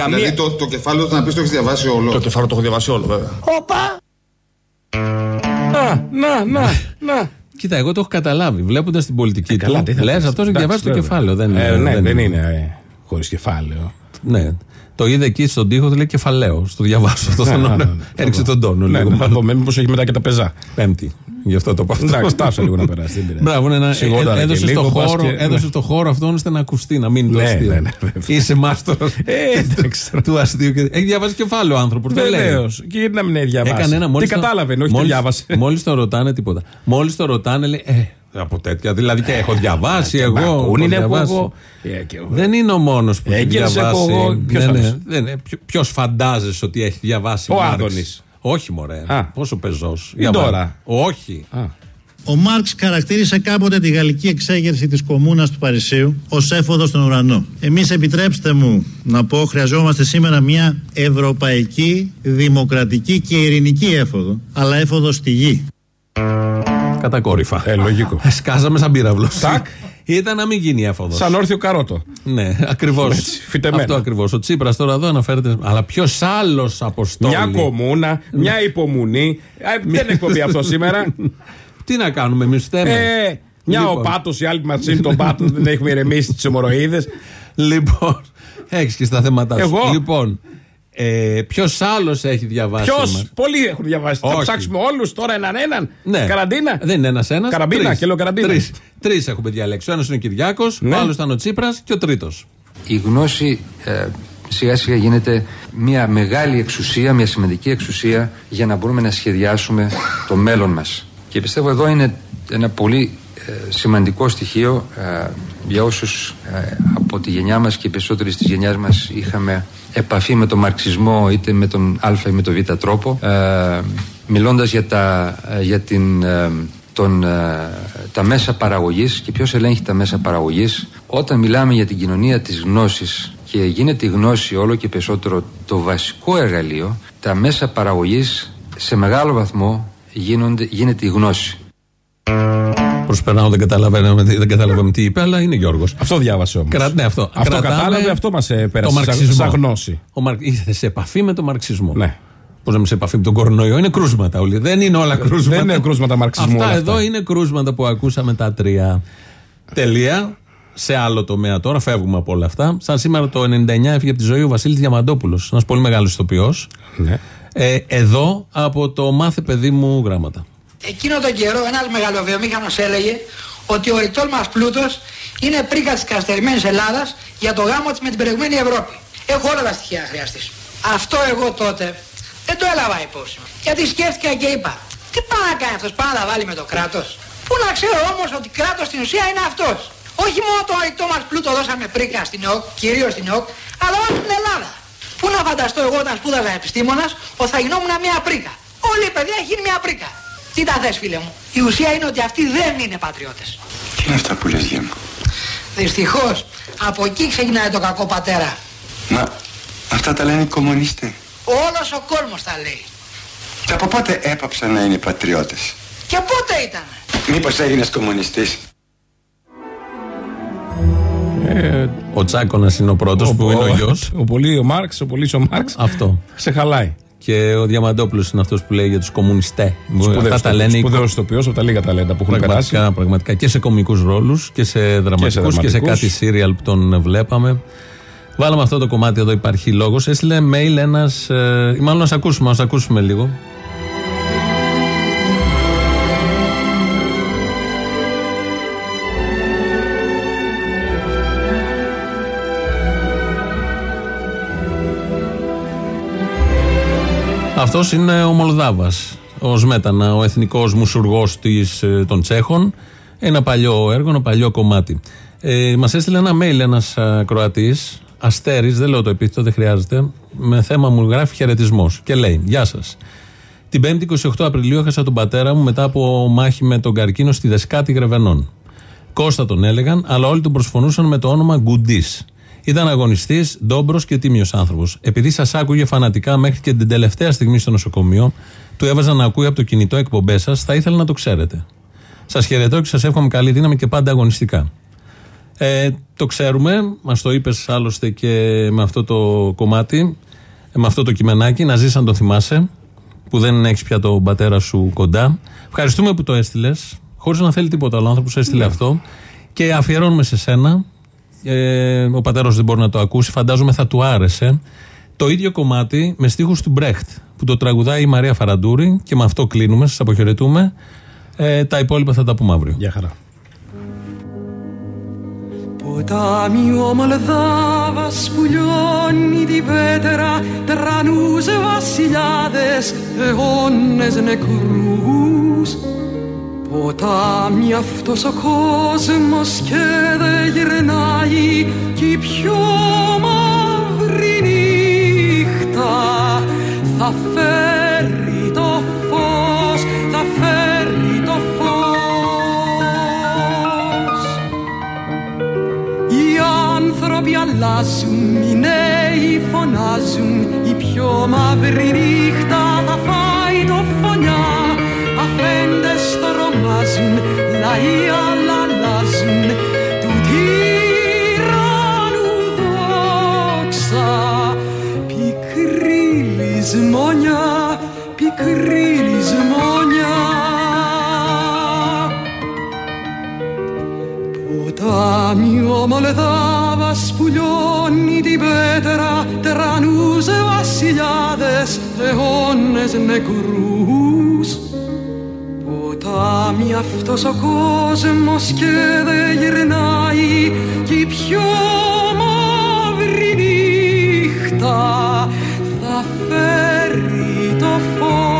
Δηλαδή το, το κεφάλαιο του να πεις το έχεις διαβάσει όλο. Το κεφάλαιο το έχω διαβάσει όλο, βέβαια. Οπα! Να, να, να, να. Κοίτα, εγώ το έχω καταλάβει. Βλέποντας την πολιτική καλά, του. τι θα Λες, πεις. αυτός έχει Εντάξει, διαβάσει το βέβαια. κεφάλαιο. Δεν, Ε, ναι, δεν είναι χωρίς κεφάλαιο. Ναι. Το είδε εκεί στον τοίχο, του λέει κεφαλαίο. Στο διαβάσω. Αυτό Ναι, θέλω ναι, να- ναι, ναι. Έριξε τον τόνο. Ναι, λίγο. ναι, θα δούμε μήπως έχει μετά και τα πεζά. Πέμπτη. Γι' αυτό το πω αυτό. Εντάξει, τάψα λίγο να περάσει. δεν πειράζει. Μπράβο, είναι ένα, Σιγότερα ε, και έδωσε, λίγο, στο πας χώρο, και- έδωσε ναι. στο χώρο αυτόν ώστε να ακουστεί, να μείνει το Ναι, αστείο. ναι, ναι, βέβαια. Είσαι μάστορος του αστείου. και- Έχει διαβάσει κεφάλαιο ο άνθρωπος. Βεβαίως. Και γιατί να μην έχει διαβάσει; Έκανε ένα μόλις Τι το- κατάλαβε, όχι το μόλις- διάβασε. Μόλις το ρωτάνε τίποτα. Μόλις το ρωτάνε λέει ε, από τέτοια. Δηλαδή και έχω διαβάσει Και εγώ. με ακούνε, έχω είναι διαβάσει. εγώ. Ε, και εγώ. Δεν είναι ο μόνος που έχει Έγκυρες έχω διαβάσει. εγώ. Ποιος Ναι, ναι, άλλος; δεν είναι. Ποιο φαντάζεσαι ότι έχει διαβάσει Ο Μάρξ; Άδωνης. Όχι, μωρέ. Α. Πόσο πεζός. Ή τώρα. Όχι. Ο Μάρξ χαρακτήρισε κάποτε τη γαλλική εξέγερση της κομμούνας του Παρισίου ως έφοδος στον ουρανό. Εμείς επιτρέψτε μου να πω χρειαζόμαστε σήμερα μια ευρωπαϊκή, δημοκρατική και ειρηνική έφοδο, αλλά έφοδο στη γη. Κατακόρυφα. Ε, λογικό. Σκάζαμε σαν πύραυλος. Τάκ. Ήταν να μην γίνει έφοδος. Σαν όρθιο καρότο. Ναι, ακριβώς. Έτσι, φυτεμένο. Αυτό ακριβώς. Ο Τσίπρας τώρα εδώ αναφέρεται. Αλλά ποιος άλλος αποστόλη; Μια κομμούνα, μια υπομονή. Ε, Δεν εκπομπή αυτό σήμερα. Τι να κάνουμε, εμείς φταίμε. Ε, Μια Λοιπόν. ο πάτο, η άλλη μας είναι τον πάτο, δεν έχουμε ηρεμήσει τις αιμορροίδε. Λοιπόν, έχεις και στα θέματα σου. Εγώ; Λοιπόν, ε, ποιος άλλος έχει διαβάσει. Ποιος, εμάς; πολλοί έχουν διαβάσει. Θα Όχι. ψάξουμε όλους τώρα έναν έναν. Ναι. Καραντίνα. Δεν είναι ένα-ένα. Καραμπίνα, και λέω καραντίνα. Τρεις έχουμε διαλέξει. Ο ένας είναι ο Κυριάκος, Ναι. ο άλλος ήταν ο Τσίπρας και ο τρίτος. Η γνώση ε, σιγά σιγά γίνεται μια μεγάλη εξουσία, μια σημαντική εξουσία για να μπορούμε να σχεδιάσουμε το μέλλον μας. Και πιστεύω εδώ είναι ένα πολύ ε, σημαντικό στοιχείο ε, για όσους ε, από τη γενιά μας και οι περισσότεροι της γενιάς μας είχαμε επαφή με τον μαρξισμό είτε με τον α ή με τον β τρόπο ε, μιλώντας για, τα, ε, για την, ε, τον, ε, τα μέσα παραγωγής και ποιος ελέγχει τα μέσα παραγωγής. Όταν μιλάμε για την κοινωνία της γνώσης και γίνεται η γνώση όλο και περισσότερο το βασικό εργαλείο τα μέσα παραγωγής σε μεγάλο βαθμό γίνονται, γίνεται η γνώση Προσπερνάω, δεν καταλαβαίναμε, δεν καταλαβαίνουμε τι είπε, αλλά είναι Γιώργος. Αυτό διάβασε όμως. ναι, αυτό. Αυτό Κρατάμε κατάλαβε, αυτό μας το πέρασε σαν- μαρξισμό. σαν γνώση. Ο Μαρ... Ήρθε σε επαφή με τον μαρξισμό. Ναι. Πώς να είμαι σε επαφή με τον κορονοϊό, είναι κρούσματα όλοι. Δεν είναι όλα κρούσματα. Δεν είναι κρούσματα μαρξισμού Αυτά όλα εδώ αυτά. είναι κρούσματα που ακούσαμε τα τρία. Τελεία. Σε άλλο τομέα τώρα, φεύγουμε από όλα αυτά. Σαν σήμερα το 99 έφυγε από τη ζωή ο Βασίλης Διαμαντόπουλος, ένας πολύ μεγάλος ηθοποιός. Ναι. Ε, εδώ από το μάθε παιδί μου γράμματα. Εκείνο τον καιρό ένας μεγαλοβιομήχανος έλεγε ότι ο ρητός μας πλούτος είναι πρίκα της καστερημένης Ελλάδας για το γάμο της με την προηγούμενη Ευρώπη. Έχω όλα τα στοιχεία να χρειαστείς. Αυτό εγώ τότε δεν το έλαβα υπόψη μου. Γιατί σκέφτηκα και είπα, τι πάει να κάνει αυτός, πάει να τα βάλει με το κράτος. Πού να ξέρω όμως ότι κράτος στην ουσία είναι αυτός. Όχι μόνο το ρητό μας πλούτο δώσαμε πρίκα στην ΕΟΚ, κυρίως στην ΕΟΚ, αλλά όλη την Ελλάδα. Πού να φανταστώ εγώ όταν σπούδαζα επιστήμονας ότι θα γινόμουν μια πρίκα. Όλη η παιδεία έχει γίνει μια πρίκα. Τι τα θες φίλε μου. Η ουσία είναι ότι αυτοί δεν είναι πατριώτες. Τι είναι αυτά που λες γεια μου. Δυστυχώς από εκεί ξεκινάει το κακό πατέρα. Μα αυτά τα λένε οι κομμουνιστές. Όλος ο κόσμος τα λέει. Και από πότε έπαψαν να είναι πατριώτες; Και πότε ήταν; Μήπως έγινες κομμουνιστής; Ε, ο Τσάκονα είναι ο πρώτος που είναι ο γιος. Ο πολύ ο Μάρξ, ο πολύς ο Μάρξ. Αυτό. Σε χαλάει. Και ο Διαμαντόπουλος είναι αυτός που λέει για τους κομμουνιστές. Σπουδαίος Αυτά τα ηθοποιός, λένε οι σπουδαίος ηθοποιός από τα λίγα ταλέντα που έχουν περάσει. Πραγματικά, πραγματικά και σε κομικούς ρόλους και σε δραματικούς και, σε δραματικούς. κάτι σύριαλ που τον βλέπαμε. Βάλαμε αυτό το κομμάτι εδώ, υπάρχει λόγος. Έστειλε mail ένας. Ε, ή μάλλον να ακούσουμε, ας ακούσουμε λίγο. Αυτός είναι ο Μολδάβας. Ο Σμέτανα, ο εθνικός μουσουργός των Τσέχων. Ένα παλιό έργο, ένα παλιό κομμάτι. Ε, Μας έστειλε ένα mail ένας Κροατής Αστέρη, δεν λέω το επίθετο, δεν χρειάζεται. Με θέμα μου γράφει χαιρετισμός. Και λέει: Γεια σας. Την 5η 28 Απριλίου έχασα τον πατέρα μου μετά από μάχη με τον καρκίνο στη Δεσκάτη Γρεβενών. Κώστα τον έλεγαν, αλλά όλοι τον προσφωνούσαν με το όνομα Γκουντής. Ήταν αγωνιστής, ντόμπρος και τίμιος άνθρωπος. Επειδή σας άκουγε φανατικά μέχρι και την τελευταία στιγμή στο νοσοκομείο, του έβαζα να ακούει από το κινητό εκπομπές σας, θα ήθελα να το ξέρετε. Σας χαιρετώ και σας εύχομαι καλή δύναμη και πάντα αγωνιστικά. Ε, το ξέρουμε, μας το είπες άλλωστε και με αυτό το κομμάτι, ε, με αυτό το κειμενάκι, να ζήσει αν το θυμάσαι, που δεν έχεις πια τον πατέρα σου κοντά. Ευχαριστούμε που το έστειλες, χωρίς να θέλει τίποτα άλλο. Ο άνθρωπος έστειλε αυτό. Και αφιερώνουμε σε σένα. Ε, ο πατέρας δεν μπορεί να το ακούσει, φαντάζομαι θα του άρεσε. Το ίδιο κομμάτι με στίχους του Μπρέχτ που το τραγουδάει η Μαρία Φαραντούρη και με αυτό κλείνουμε, σας αποχαιρετούμε. Ε, τα υπόλοιπα θα τα πούμε αύριο. Γεια χαρά. Ποτάμιο Μολδάβας που λιώνει την πέτρα τρανούς βασιλιάδες αιώνες νεκρούς Ποτάμι αυτός ο κόσμος και δεν γυρνάει κι η πιο μαύρη νύχτα. Θα φέρει το φως, θα φέρει το φως. Οι άνθρωποι αλλάζουν, οι νέοι φωνάζουν η πιο μαύρη νύχτα τρομάζουν, λαοί αλλάζουν του τυράννου δόξα. Πικρή λησμόνια, πικρή λησμόνια. Ποτάμιο Μολδάβας που λιώνει την πέτρα τρανούς βασιλιάδες αιώνες νεκρούς Ποτάμι αυτός ο κόσμος και δεν γυρνάει. Κι η πιο μαύρη νύχτα θα φέρει το φως